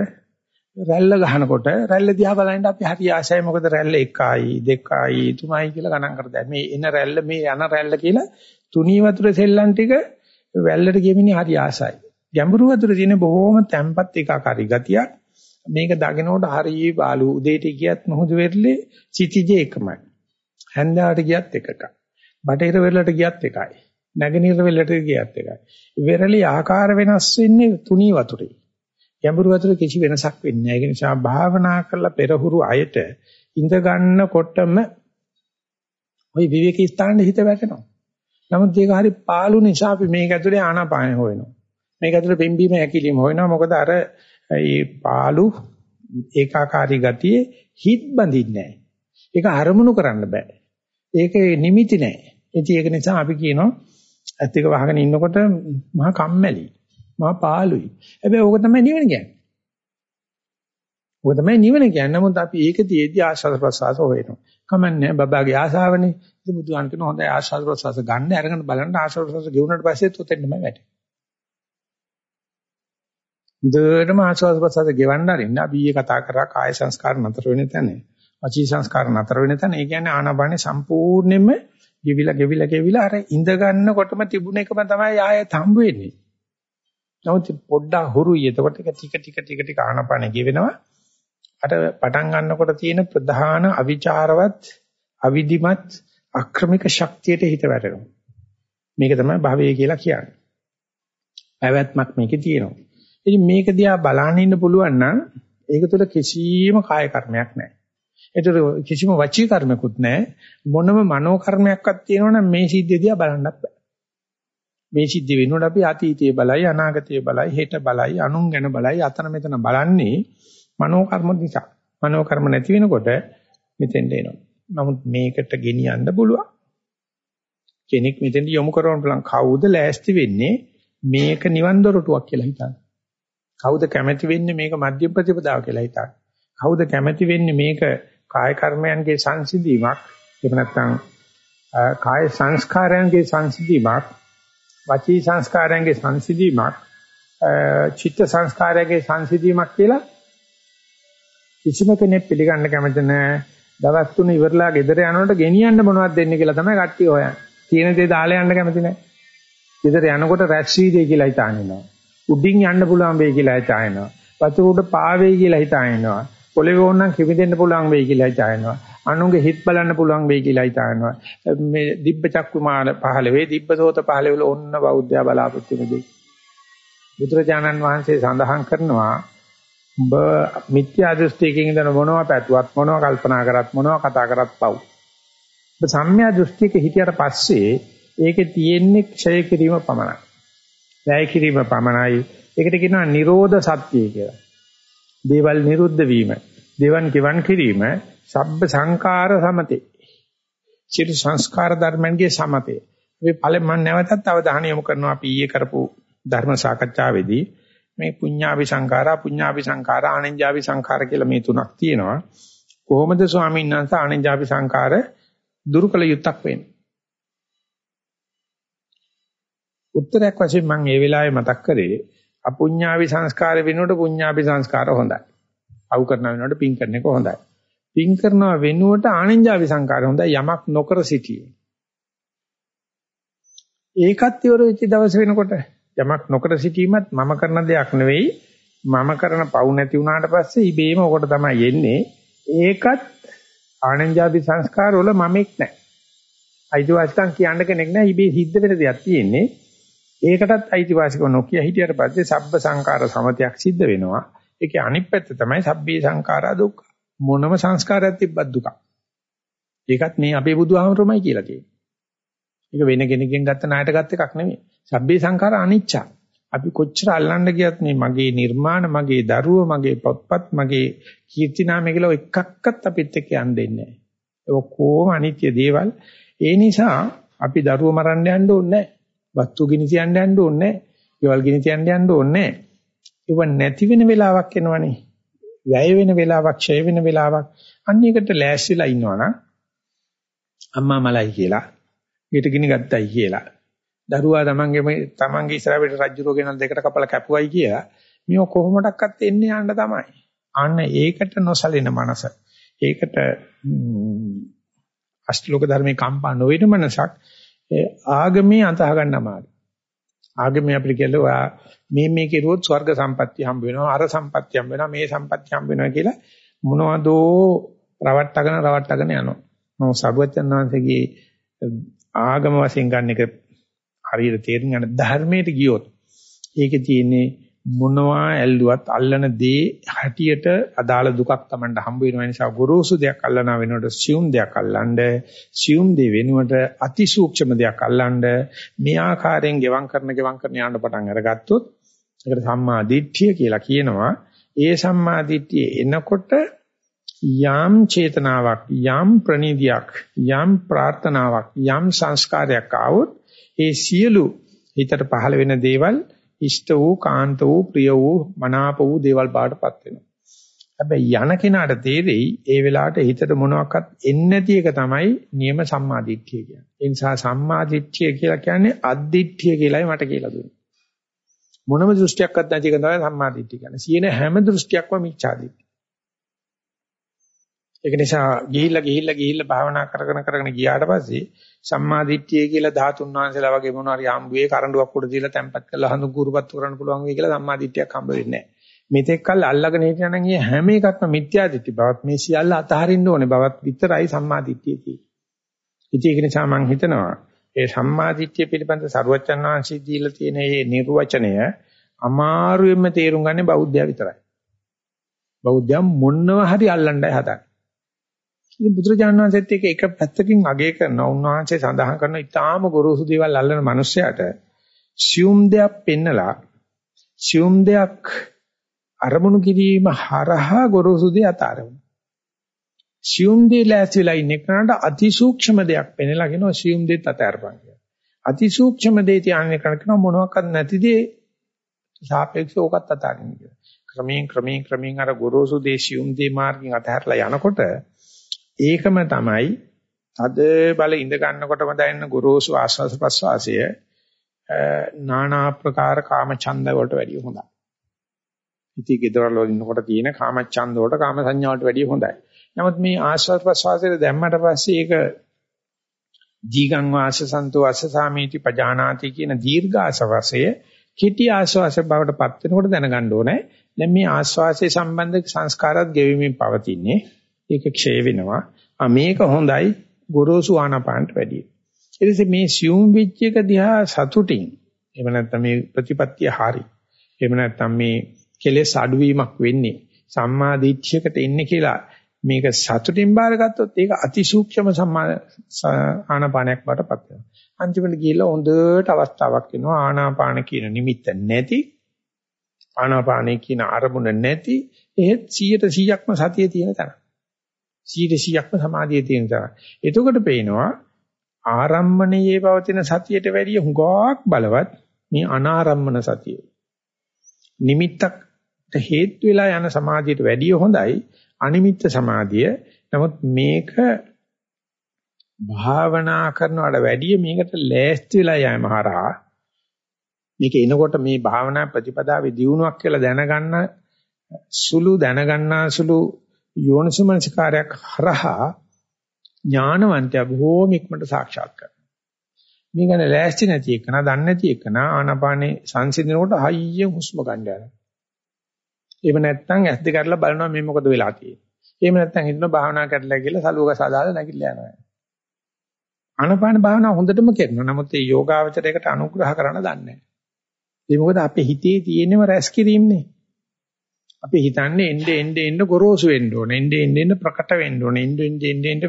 රැල්ල ගහනකොට රැල්ල දිහා බලනකොට අපි හරි ආසයි මොකද රැල්ල 1යි 2යි 3යි කියලා ගණන් කරලා මේ එන රැල්ල මේ යන රැල්ල කියලා තුනී වතුර සෙල්ලම් ටික වැල්ලට ගෙමිනේ හරි ආසයි ගැඹුරු වතුර තියෙන බොහොම තැම්පත් ඒකාකාරී ගතියක් මේක දකිනකොට හරි බාලු උදේට ගියත් මොහොත වෙරළේ සිටිජේ එකමයි හැන්දාවට ගියත් එකකයි බටහිර වෙරළට ගියත් එකයි නැගෙනහිර වෙරළට ගියත් එකයි වෙරළේ ආකාර වෙනස් වෙන්නේ තුනී වතුරේ ගැඹුරු වතුර කිසි වෙනසක් වෙන්නේ නැහැ. ඒ නිසා භාවනා කරලා පෙරහුරු අයට ඉඳ ගන්නකොටම ওই විවේක ස්ථානෙ හිත වැටෙනවා. නමුත් ඒක හරි පාළු නිසා අපි මේක ඇතුලේ ආනාපානය හොයනවා. මේක ඇතුලේ පිම්බීම හැකිලිම හොයනවා. මොකද අර මේ පාළු ඒකාකාරී ගතියේ හිත් බඳින්නේ නැහැ. ඒක අරමුණු කරන්න බෑ. ඒක නිමිති නැහැ. ඉතින් ඒක නිසා අපි කියනවා ඇත්ත එක වහගෙන ඉන්නකොට මහා කම්මැලි. මහා පාළුයි. හැබැයි ඕක තමයි නිවන කියන්නේ. ඕක තමයි නිවන කියන්නේ. නමුත් අපි ඒක තියේදී ආශාස ප්‍රසආස හොයනවා. කමන්නේ බබාගේ ආශාවනේ. ඉතින් බුදුහාන් කියන හොඳයි ආශාස ප්‍රසආස ගන්න අරගෙන බලන්න ආශාස ප්‍රසආස ගෙවුනට පස්සෙත් උතෙන්නම වැටේ. දෙයටම ආශාස ප්‍රසආස ගෙවන්න අරින්න අපි ඊයේ කතා කරා කාය සංස්කාර නතර වෙන තැන. වචී සංස්කාර නතර වෙන තැන. ඒ කියන්නේ ආනාපානේ සම්පූර්ණයෙන්ම ගෙවිලා ගෙවිලා ගෙවිලා අර ඉඳ ගන්නකොටම තිබුණ එකම තමයි ආයෙත් හම්බ වෙන්නේ. නමුත් පොඩ්ඩක් හුරුයි. එතකොට ඒක ටික ටික ටික ටික ආනපන ගෙවෙනවා. අර පටන් ගන්නකොට තියෙන ප්‍රධාන අවිචාරවත් අවිධිමත් අක්‍රමික ශක්තියට හිත වැටෙනවා. මේක තමයි භවය කියලා කියන්නේ. පැවැත්මක් මේකේ තියෙනවා. ඉතින් මේක දිහා බලන්න ඉන්න පුළුවන් නම් ඒක තුළ කිසිම කාය කර්මයක් නැහැ. ඒතර කිසිම වචී කර්මකුත් නැහැ. මොනම මනෝ කර්මයක්වත් තියෙනවනම් මේ සිද්ධිය දිහා බලන්නත් බෑ. මේ සිද්ධ වෙනකොට අපි අතීතයේ බලයි අනාගතයේ බලයි හෙට බලයි අනුන් ගැන බලයි අතන මෙතන බලන්නේ මනෝ කර්ම නිසා. මනෝ කර්ම නැති වෙනකොට මෙතෙන්ට එනවා. නමුත් මේකට ගෙනියන්න පුළුවන්. කෙනෙක් මෙතෙන්ට යොමු කරවන්න පුළුවන්. කවුද ලෑස්ති වෙන්නේ මේක නිවන් දොරටුවක් කියලා හිතන්නේ? කවුද කැමැති වෙන්නේ මේක මධ්‍ය ප්‍රතිපදාව කියලා හිතන්නේ? කවුද කැමැති වෙන්නේ මේක කාය කර්මයන්ගේ සංසිඳීමක්? එහෙම නැත්නම් කාය සංස්කාරයන්ගේ සංසිඳීමක් වචී සංස්කාරයන්ගේ සංසිඳීමක් චිත්ත සංස්කාරයන්ගේ සංසිඳීමක් කියලා කිසිම කෙනෙක් පිළිගන්න කැමති නැහැ. දවස් තුන ඉවරලා ගෙදර යනකොට ගෙනියන්න මොනවද දෙන්නේ කියලා තමයි කට්ටිය හොයන්නේ. තියෙන දේ දාලා යන්න කැමති නැහැ. ගෙදර යනකොට රැස් වීදේ කියලා හිතානිනවා. උඩින් යන්න පුළුවන් වෙයි කියලා හිතානිනවා. වතුර උඩ පාවෙයි කියලා හිතානිනවා. පොළවේ ඕනනම් කිමිදෙන්න පුළුවන් වෙයි කියලා හිතානිනවා. අනුන්ගේ හිත බලන්න පුළුවන් වෙයි කියලා හිතානවා. මේ දිබ්බ චක්කුමාන පහළ වේ, දිබ්බසෝත පහළ වෙල ඔන්න බෞද්ධයා බලාපොරොත්තු වෙන්නේ. බුදුරජාණන් වහන්සේ සඳහන් කරනවා ඔබ මිත්‍යා දෘෂ්ටියකින් ඉඳන මොනවා පැතුවත් මොනවා කල්පනා කරත් මොනවා කතා කරත් පව්. ඔබ සම්‍යා දෘෂ්ටියක හිටියට පස්සේ ඒකේ තියෙන්නේ ක්ෂය කිරීම පමණයි. වැය කිරීම පමණයි. ඒකට කියනවා නිරෝධ සත්‍යය කියලා. දේවල් නිරුද්ධ වීම. දේවන් කිවන් කිරීම සබ්බ සංකාර සමතේ. චිරු සංස්කාර ධර්මයන්ගේ සමතේ. මේ ඵලෙන් මම නැවතත් අවධානය යොමු කරනවා අපි ඊයේ කරපු ධර්ම සාකච්ඡාවේදී මේ පුඤ්ඤාවි සංඛාරා පුඤ්ඤාවි සංඛාරා ආනන්ජාවි සංඛාර කියලා මේ තුනක් තියෙනවා. කොහොමද ස්වාමීන් වහන්සේ ආනන්ජාවි සංඛාර දුරු කළ යුත්තක් වෙන්නේ? උත්තරයක් වශයෙන් මම ඒ වෙලාවේ මතක් කරේ අපුඤ්ඤාවි සංස්කාර වෙනුවට පුඤ්ඤාවි සංස්කාර හොඳයි. අවු කරන වෙනුවට පින් කරන එක හොඳයි. පින් කරනවා වෙනුවට ආනින්ජාවි සංකාරය හොඳයි යමක් නොකර සිටීම. ඒකත් ඉවර වෙච්ච දවස් වෙනකොට යමක් නොකර සිටීමත් මම කරන දෙයක් නෙවෙයි මම කරන පව් නැති වුණාට පස්සේ ඉබේම ඔකට තමයි එන්නේ. ඒකත් ආනන්ජාපි සංස්කාර වල මමෙක් නැහැ. අයිතිවාසිකම් කියන්න කෙනෙක් නැහැ. ඉබේ සිද්ධ වෙන දෙයක් තියෙන්නේ. ඒකටත් අයිතිවාසිකම නොකිය හිටියට පස්සේ සබ්බ සංකාර සමතයක් සිද්ධ වෙනවා. ඒකේ අනිත් පැත්ත තමයි සබ්බේ සංඛාරා දුක්ඛ. මොනම සංස්කාරයක් තිබ්බත් දුකක්. ඒකත් මේ අපේ බුදුහාමරමයි කියලා තියෙන්නේ. ඒක වෙන කෙනකින් ගත්ත ණයට ගත් එකක් නෙමෙයි. සබ්බේ සංඛාර අනිච්චා. අපි කොච්චර අල්ලන්න ගියත් මේ මගේ නිර්මාණ, මගේ දරුව, මගේ පොත්පත්, මගේ කීර්ති නාමය කියලා එකක්වත් අපිත් එක්ක යන්න දෙන්නේ නැහැ. ඒ ඔක්කොම අනිත්‍ය දේවල්. ඒ නිසා අපි දරුව මරන්න යන්න ඕනේ නැහැ. වස්තු ගිනි තියන්න යන්න ඕනේ නැහැ. ඒවල් ගිනි තියන්න යන්න ඕනේ නැහැ. ඒව නැති වෙන වෙලාවක් එනවනේ. වැය වෙන වෙලාවක්, ඡය වෙන වෙලාවක්. අන්න ඒකට ලෑස්තිලා ඉන්නවනම් අම්මා මලයි කියලා, ඊට ගිනි ගත්තයි කියලා. දරුවා තමන්ගේ තමන්ගේ ඉස්සරහට රජ්ජුරෝ ගෙනල් දෙකට කපලා කැපුවයි කියලා. මේ කොහොමඩක්වත් එන්නේ යන්න තමයි. අන්න ඒකට නොසලින මනස. ඒකට අෂ්ටලෝක ධර්මේ කම්පා නොවන මනසක් ආගමේ අතහ ගන්න අමාරුයි. ආගමේ අපිට කියලා ඔයා මේ මේ කෙරුවොත් ස්වර්ග සම්පත්තිය හම්බ වෙනවා අර සම්පත්තිය හම්බ වෙනවා මේ සම්පත්තිය හම්බ වෙනවා කියලා මොනවදෝ රවට්ටගෙන රවට්ටගෙන යනවා. මොන සරුවචන් වහන්සේගේ ආගම වශයෙන් ගන්න එක හරියට තේරුම් ගන්න ධර්මයට ගියොත් ඒකේ තියෙන්නේ මොනවා ඇල්ලුවත් අල්ලන දේ හැටියට අදාළ දුකක් Tamanට හම්බ වෙන නිසා ගොරෝසු දෙයක් අල්ලනා වෙනකොට සියුම් දෙයක් අල්ලන්න සියුම් දේ වෙනුවට අතිසූක්ෂම දෙයක් අල්ලන්න මේ ආකාරයෙන් ගෙවම් කරන ගෙවම් කරන යන්න පටන් අරගත්තොත් ඒකට සම්මා දිට්ඨිය කියලා කියනවා. ඒ සම්මා දිට්ඨිය එනකොට යම් චේතනාවක් යම් ප්‍රණීතියක් යම් ප්‍රාර්ථනාවක් යම් සංස්කාරයක් ආවොත් ඒ සියලු හිතට පහළ වෙන දේවල් ඉෂ්ට වූ කාන්ත වූ ප්‍රිය වූ මනාප වූ දේවල් බාටපත් වෙනවා. හැබැයි යන කෙනාට තේරෙයි ඒ වෙලාවට හිතට මොනවාක්වත් එන්නේ නැති එක තමයි නියම සම්මාදිට්ඨිය කියන්නේ. ඒ නිසා සම්මාදිට්ඨිය කියලා කියන්නේ අද්දිට්ඨිය කියලායි මට කියලා දුන්නේ. මොනම දෘෂ්ටියක්වත් නැති එක තමයි සම්මාදිට්ඨිය කියන්නේ. සියන හැම දෘෂ්ටියක්ම මිච්ඡාදිට්ඨිය. ඒක නිසා ගිහිල්ලා ගිහිල්ලා ගිහිල්ලා භාවනා කරගෙන කරගෙන ගියාට පස්සේ සම්මා දිට්ඨිය කියලා ධාතුන් වහන්සේලා වගේ මොනවා හරි ආම්බුවේ කරඬුවක් උඩ දීලා තැම්පත් කරලා හඳු කුරුපත්තු කරන්න පුළුවන් වෙයි කියලා සම්මා දිට්ඨියක් හම්බ වෙන්නේ නැහැ. මෙතෙක් කල් අල්ලගෙන හිටියනම් ඊ හැම එකක්ම මිත්‍යා දිට්ඨි බවත් මේ සියල්ල අතහරින්න ඕනේ බවත් විතරයි සම්මා දිට්ඨිය තියෙන්නේ. ඉතින් ඒක නිසා මම හිතනවා ඒ සම්මා දිට්ඨිය පිළිබඳ සරුවචන් වහන්සේ දීලා තියෙන මේ නිර්වචනය අමාරුවෙන්ම තේරුම් ගන්නේ බෞද්ධයා විතරයි. බෞද්ධයන් මොනව හරි අල්ලන්නයි හදන්නේ. ඉතින් බුදුරජාණන් වහන්සේත් එක එක පැත්තකින් අගය කරනවා. උන්වහන්සේ සඳහන් කරන ඊටාම ගොරෝසු දේවල් අල්ලන මිනිස්සයාට සියුම් දෙයක් පෙන්නලා සියුම් දෙයක් අරමුණු කිරීම හරහා ගොරෝසු දෙය අතාරමු. සියුම් දේ ලෑස්තිලා ඉන්න කෙනාට අතිසූක්ෂම දෙයක් පෙන්නලා කියනවා සියුම් දෙත් අතාරපන් කියලා. අතිසූක්ෂම දේ තියාගෙන කරන මොනවාක්වත් නැති දේ සාපේක්ෂව ඕකත් අතාරින්න කියලා. ක්‍රමයෙන් ක්‍රමයෙන් ක්‍රමයෙන් අර ගොරෝසු දේ සියුම් දේ මාර්ගයෙන් අතහැරලා යනකොට ඒකම තමයි අද බල ඉඳ ගන්නකොටම දැනෙන ගොරෝසු ආස්වාස ප්‍රස්වාසය නානා ප්‍රකාර කාම ඡන්ද වලට වැඩිය හොඳයි. ඉති ගෙදරවල ඉන්නකොට තියෙන කාම ඡන්ද වලට කාම සංඥා වලට වැඩිය හොඳයි. නමුත් මේ ආස්වාද ප්‍රස්වාසයේ දැම්මට පස්සේ ඒක දීගං වාස සන්තෝ අසසාමීති පජානාති කියන දීර්ඝ ආස්වාසය කිටි ආස්වාස බවට පත් වෙනකොට දැනගන්න ඕනේ. දැන් මේ ආස්වාසයේ සම්බන්ධ සංස්කාරات ගෙවිමින් පවතින්නේ. ඒක ක්ෂය වෙනවා. ආ මේක හොඳයි ගොරෝසු ආනාපානට වැඩියි. ඊටසේ මේ සියුම් වෙච්ච එක දිහා සතුටින් එහෙම නැත්නම් මේ ප්‍රතිපත්තිය හරි. එහෙම නැත්නම් මේ කෙලෙස් අඩුවීමක් වෙන්නේ සම්මා දිට්ඨියකට එන්නේ කියලා මේක සතුටින් බාරගත්තොත් ඒක අතිසූක්ෂම සම්මා ආනාපානයක් වටපත් වෙනවා. අන්තිමට ගිහිල්ලා හොඳට අවස්ථාවක් එනවා ආනාපාන කියන නිමිත්ත නැති ආනාපානේ කියන අරමුණ නැති එහෙත් 100%ක්ම සතියේ තියෙන තැන. 100%ක්ම සමාධියේ තියෙන තැන. එතකොට පේනවා ආරම්මණයේ පවතින සතියට වැඩිය හුඟක් බලවත් මේ අනාරම්මන සතිය. නිමිත්තක් හේතු වෙලා යන සමාධියට වැඩිය හොඳයි අනිමිත්ත සමාධිය. නමුත් මේක භාවනා කරනවට වැඩිය මේකට ලෑස්ති වෙලා යෑම හරහා මේක එනකොට මේ භාවනා ප්‍රතිපදාවේ දියුණුවක් කියලා දැනගන්න සුළු දැනගන්නා සුළු යෝනිසමනසිකාරයක් හරහා ඥානවන්තයා බොහෝම ඉක්මනට සාක්ෂාත් කරනවා. මේ ගැන ලෑස්ති නැති එකන, දන්නේ නැති එකන ආනාපානේ සංසිඳනකොට හයියෙන් හුස්ම ගන්න යනවා. එහෙම නැත්නම් ඇස් දෙක අරලා බලනවා මේ මොකද වෙලා තියෙන්නේ. එහෙම නැත්නම් හිතනවා භාවනා කරලා කියලා සලුවක සාදාලා නැගිටලා යනවා. ආනාපාන භාවනාව හොඳටම කරනවා. නමුත් මේ යෝගාවචරයකට අනුග්‍රහ කරන්න දන්නේ නැහැ. ඒ මොකද අපේ හිතේ තියෙනම රැස් කිරීමනේ. අපි හිතන්නේ එnde එnde එnde ගොරෝසු වෙන්න ඕනේ. එnde එnde එnde ප්‍රකට වෙන්න ඕනේ. එnde එnde එnde එnde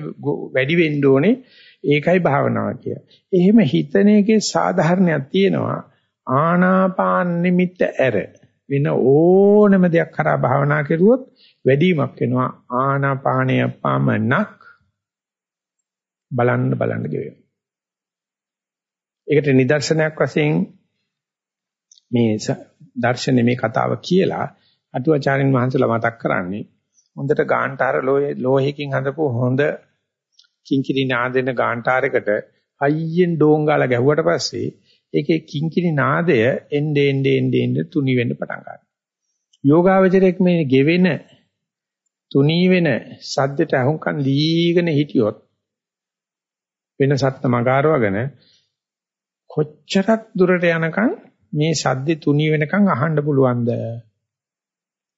වැඩි වෙන්න ඕනේ. ඒකයි භාවනාව කිය. එහෙම හිතන එකේ සාධාරණයක් තියෙනවා. ආනාපාන නිමිත්ත ඇර වෙන ඕනම දෙයක් කරා භාවනා කරුවොත් වැඩිවීමක් වෙනවා. ආනාපානය පමණක් බලන්න බලන්න ගෙවෙනවා. ඒකට නිදර්ශනයක් වශයෙන් මේ දර්ශනේ මේ කතාව කියලා අටුවාචාරින් වහන්සේලා මතක් කරන්නේ හොඳට ගාන්ටාර ලෝහයකින් හදපු හොඳ කිංකිණි නාදෙන ගාන්ටාරයකට හයියෙන් ඩෝංගාලා ගැහුවට පස්සේ ඒකේ කිංකිණි නාදය එnde ende ende ende තුනි වෙන්න පටන් ගන්නවා. යෝගාවචරයක් මේ ගෙවෙන තුනී වෙන සද්දට අහුම්කන් දීගෙන හිටියොත් වෙන සත්ත මගාරවගෙන කොච්චරක් දුරට යනකම් මේ සද්දේ තුනී වෙනකන් අහන්න පුළුවන්ද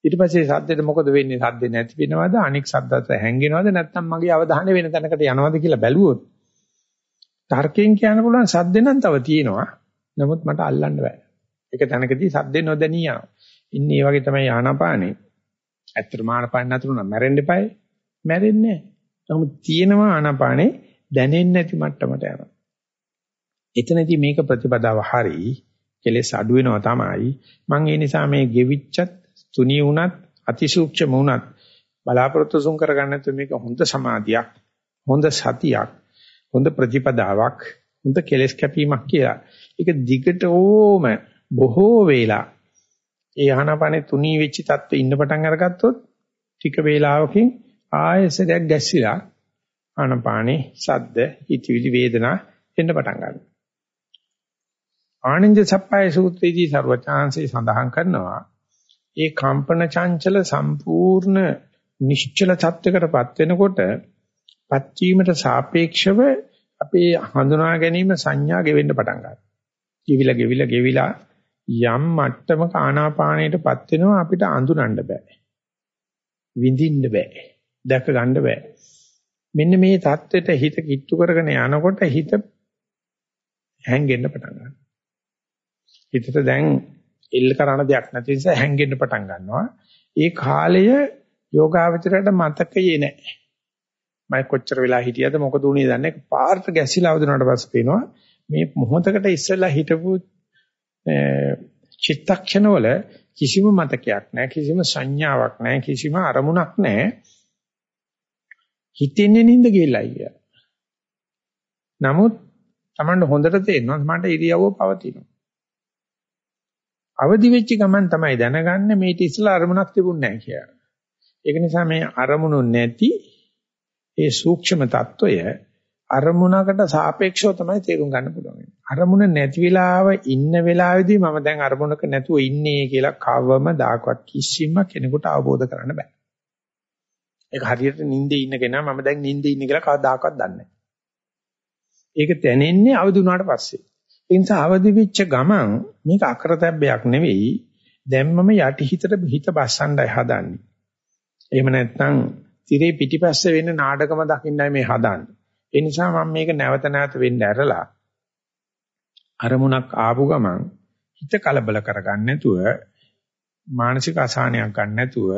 ඊට පස්සේ සද්දෙට මොකද වෙන්නේ? සද්දේ නැති වෙනවද? අනික් සද්දත් හැංගෙනවද? නැත්නම් මගේ අවධානය වෙන තැනකට යනවද කියලා බැලුවොත් තර්කයෙන් කියන්න පුළුවන් සද්දේ නම් තව තියෙනවා. නමුත් මට අල්ලන්න බෑ. ඒක තැනකදී සද්දේ නොදැනී යනවා. ඉන්නේ ඒ වගේ තමයි ආනාපානේ. ඇත්තටම ආනාපාන නතරුණා මැරෙන්න එපායි. මැරෙන්නේ නැහැ නමුත් තියෙනවා ආනාපානේ දැනෙන්නේ නැති මට්ටමට යනවා. එතනදී මේක ප්‍රතිපදාව හරි කෙලෙස් අඩු වෙනවා තමයි. මම ඒ නිසා මේ ගෙවිච්චත් තුනී වුණත් අතිසූක්ෂම වුණත් බලාපොරොත්තු සුන් කරගන්න නැත්නම් මේක හොඳ සමාධියක් හොඳ සතියක් හොඳ ප්‍රතිපදාවක් හොඳ කෙලෙස් කැපීමක් කියලා. ඒක දිගට ඕම බොහෝ වේලා ඒ ආනාපානේ තුනී වෙච්ච තත්ත්වෙ ඉන්න පටන් අරගත්තොත් ටික වේලාවකින් ආයසයක් ගැස්සිලා ආනාපානේ සද්ද හිතවිලි වේදනා එන්න පටන් ගන්නවා. ආනන්ද සප්පයි සූත්‍රයේදී ਸਰවචාන්සේ සඳහන් කරනවා ඒ කම්පන චංචල සම්පූර්ණ නිශ්චල தත්වයකටපත් වෙනකොට පත්‍චීමට සාපේක්ෂව අපේ හඳුනා ගැනීම සංඥා ගෙවෙන්න පටන් ගන්නවා. ගෙවිලා ගෙවිලා ගෙවිලා යම් මට්ටමක ආනාපානයටපත් වෙනවා අපිට අඳුනන්න බෑ. විඳින්න බෑ. දැක ගන්න බෑ. මෙන්න මේ தත්වෙට හිත කිට්ටු කරගෙන යනකොට හිත හැංගෙන්න පටන් ගන්නවා. හිතට දැන් එල්ල කරන දෙයක් නැති නිසා හැංගෙන්න පටන් ගන්නවා. ඒ කාලය යෝගාවචරයට මතකයේ නැහැ. මම කොච්චර වෙලා හිටියද මොකද උනේ දන්නේ පාර්ථ ගැසිලා වදුනාට පස්සේ පේනවා මේ මොහොතකට ඉස්සෙල්ලා හිටපු චිත්තක්ෂණවල කිසිම මතකයක් නැහැ කිසිම සංඥාවක් නැහැ කිසිම අරමුණක් නැහැ හිතෙන්නේ නින්ද ගිහලා අයියා නමුත් Tamanne හොඳට තේරෙනවා මට ඉරියව්ව පවතිනවා අවදි වෙච්ච ගමන් තමයි දැනගන්නේ මේක ඉස්සලා අරමුණක් තිබුණ නැහැ කියලා. ඒක නිසා මේ අරමුණු නැති ඒ සූක්ෂම తত্ত্বය අරමුණකට සාපේක්ෂව තමයි තේරුම් ගන්න පුළුවන්. අරමුණ නැති වෙලාව ඉන්න වෙලාවේදී මම දැන් අරමුණක නැතුව ඉන්නේ කියලා කවම දාකවත් කිසිම කෙනෙකුට අවබෝධ කරන්න බෑ. ඒක හරියට නිින්දේ ඉන්න කෙනා මම දැන් නිින්දේ ඉන්නේ කියලා කවදාකවත් දන්නේ නැහැ. ඒක දැනෙන්නේ අවදි වුණාට පස්සේ. ඒ නිසා අවදි වෙච්ච ගමන් මේක අකරතැබ්බයක් නෙවෙයි. දැම්මම යටි හිතට හිත බස්සන්නයි හදන්නේ. එහෙම නැත්නම් tire පිටිපස්සේ වෙන්න නාටකම දකින්නයි මේ හදන්නේ. ඒ නිසා මම මේක නැවත නැවත වෙන්න ඇරලා අරමුණක් ආපු ගමන් හිත කලබල කරගන්න නැතුව මානසික අසහනයක් ගන්න නැතුව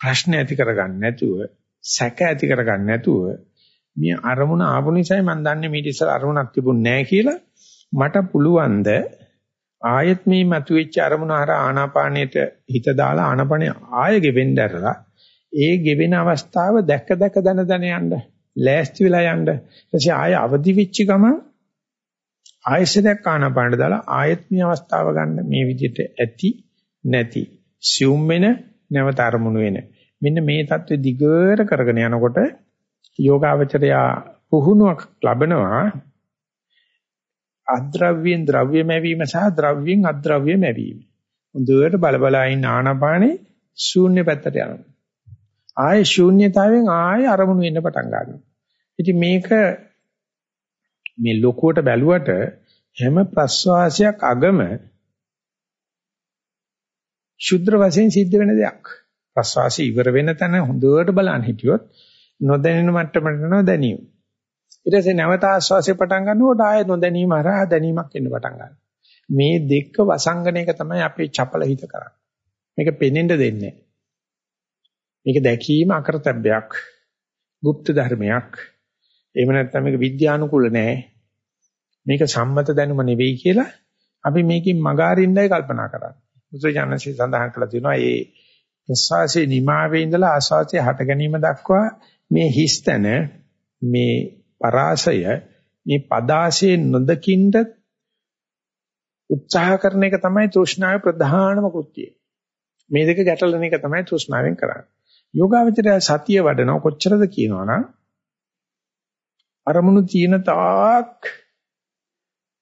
ප්‍රශ්න ඇති කරගන්න නැතුව සැක ඇති කරගන්න නැතුව මේ අරමුණ ආපු නිසායි මම දන්නේ මේ ඉස්සර අරමුණක් තිබුණ නැහැ කියලා මට පුළුවන් ද ආයත් මේ මතුවෙච්ච අරමුණ අර ආනාපානයට හිත දාලා ආනාපානය ආයෙ ගෙවෙන්න ඇරලා ඒ ගෙවෙන අවස්ථාව දැක දැක දන දන යන්න ලෑස්ති වෙලා යන්න. ඊටසේ ආයෙ අවදි වෙච්ච ගමන් ආයෙසදක් ආනාපානට දාලා ආයෙත් මේ අවස්ථාව ගන්න මේ විදිහට ඇති නැති සිුම් වෙන නැවත අරමුණු වෙන. මෙන්න මේ தත්ත්වෙ දිගට කරගෙන යනකොට යෝගාවචරයා පුහුණුවක් ලබනවා. අද්‍රව්‍යෙන් ද්‍රව්‍ය මැවීම සහ ද්‍රව්‍යෙන් අද්‍රව්‍ය මැවීම. හොඳට බල බලා ඉන්න ආනාපානේ ශූන්‍ය පැත්තට යනවා. ආයේ ශූන්‍යතාවෙන් ආයේ අරමුණු වෙන්න පටන් ගන්නවා. ඉතින් මේක මේ ලොකුවට බැලුවට හැම ප්‍රස්වාසයක් අගම ශුද්ධ වශයෙන් සිද්ධ වෙන දෙයක්. ප්‍රස්වාසය ඉවර වෙන තැන හොඳට බලන් හිටියොත් නොදැනෙන මට්ටමට යනවා දැනියු. ඊට පස්සේ නැවත ආශ්වාසය පටන් ගන්නකොට ආයෙ නොදැනීම හරහා දැනීමක් එන්න පටන් ගන්නවා. මේ දෙක වසංගන එක තමයි අපේ චපල හිත කරන්නේ. මේක පෙනෙන්න දෙන්නේ. මේක දැකීම අකරතැබ්බයක්. গুপ্ত ධර්මයක්. එහෙම නැත්නම් මේක විද්‍යානුකූල නෑ. මේක සම්මත දැනුම නෙවෙයි කියලා අපි මේකෙන් මගහරින්නයි කල්පනා කරන්නේ. බුදුජානසී සඳහන් කළා තියෙනවා මේ ප්‍රසවාසයේ නිමාවේ ඉඳලා ආස්වාසයේ හට ගැනීම දක්වා මේ හිස්තන මේ පරාසය මේ පදාසේ නොදකින්ද උත්සාහ කරන එක තමයි තෘෂ්ණාවේ ප්‍රධානම කෘත්‍යය. මේ දෙක ගැටලන එක තමයි තෘෂ්ණාවෙන් කරන්නේ. යෝගාවචරය සතිය වඩනව කොච්චරද කියනවනම් අරමුණු තියෙන තාක්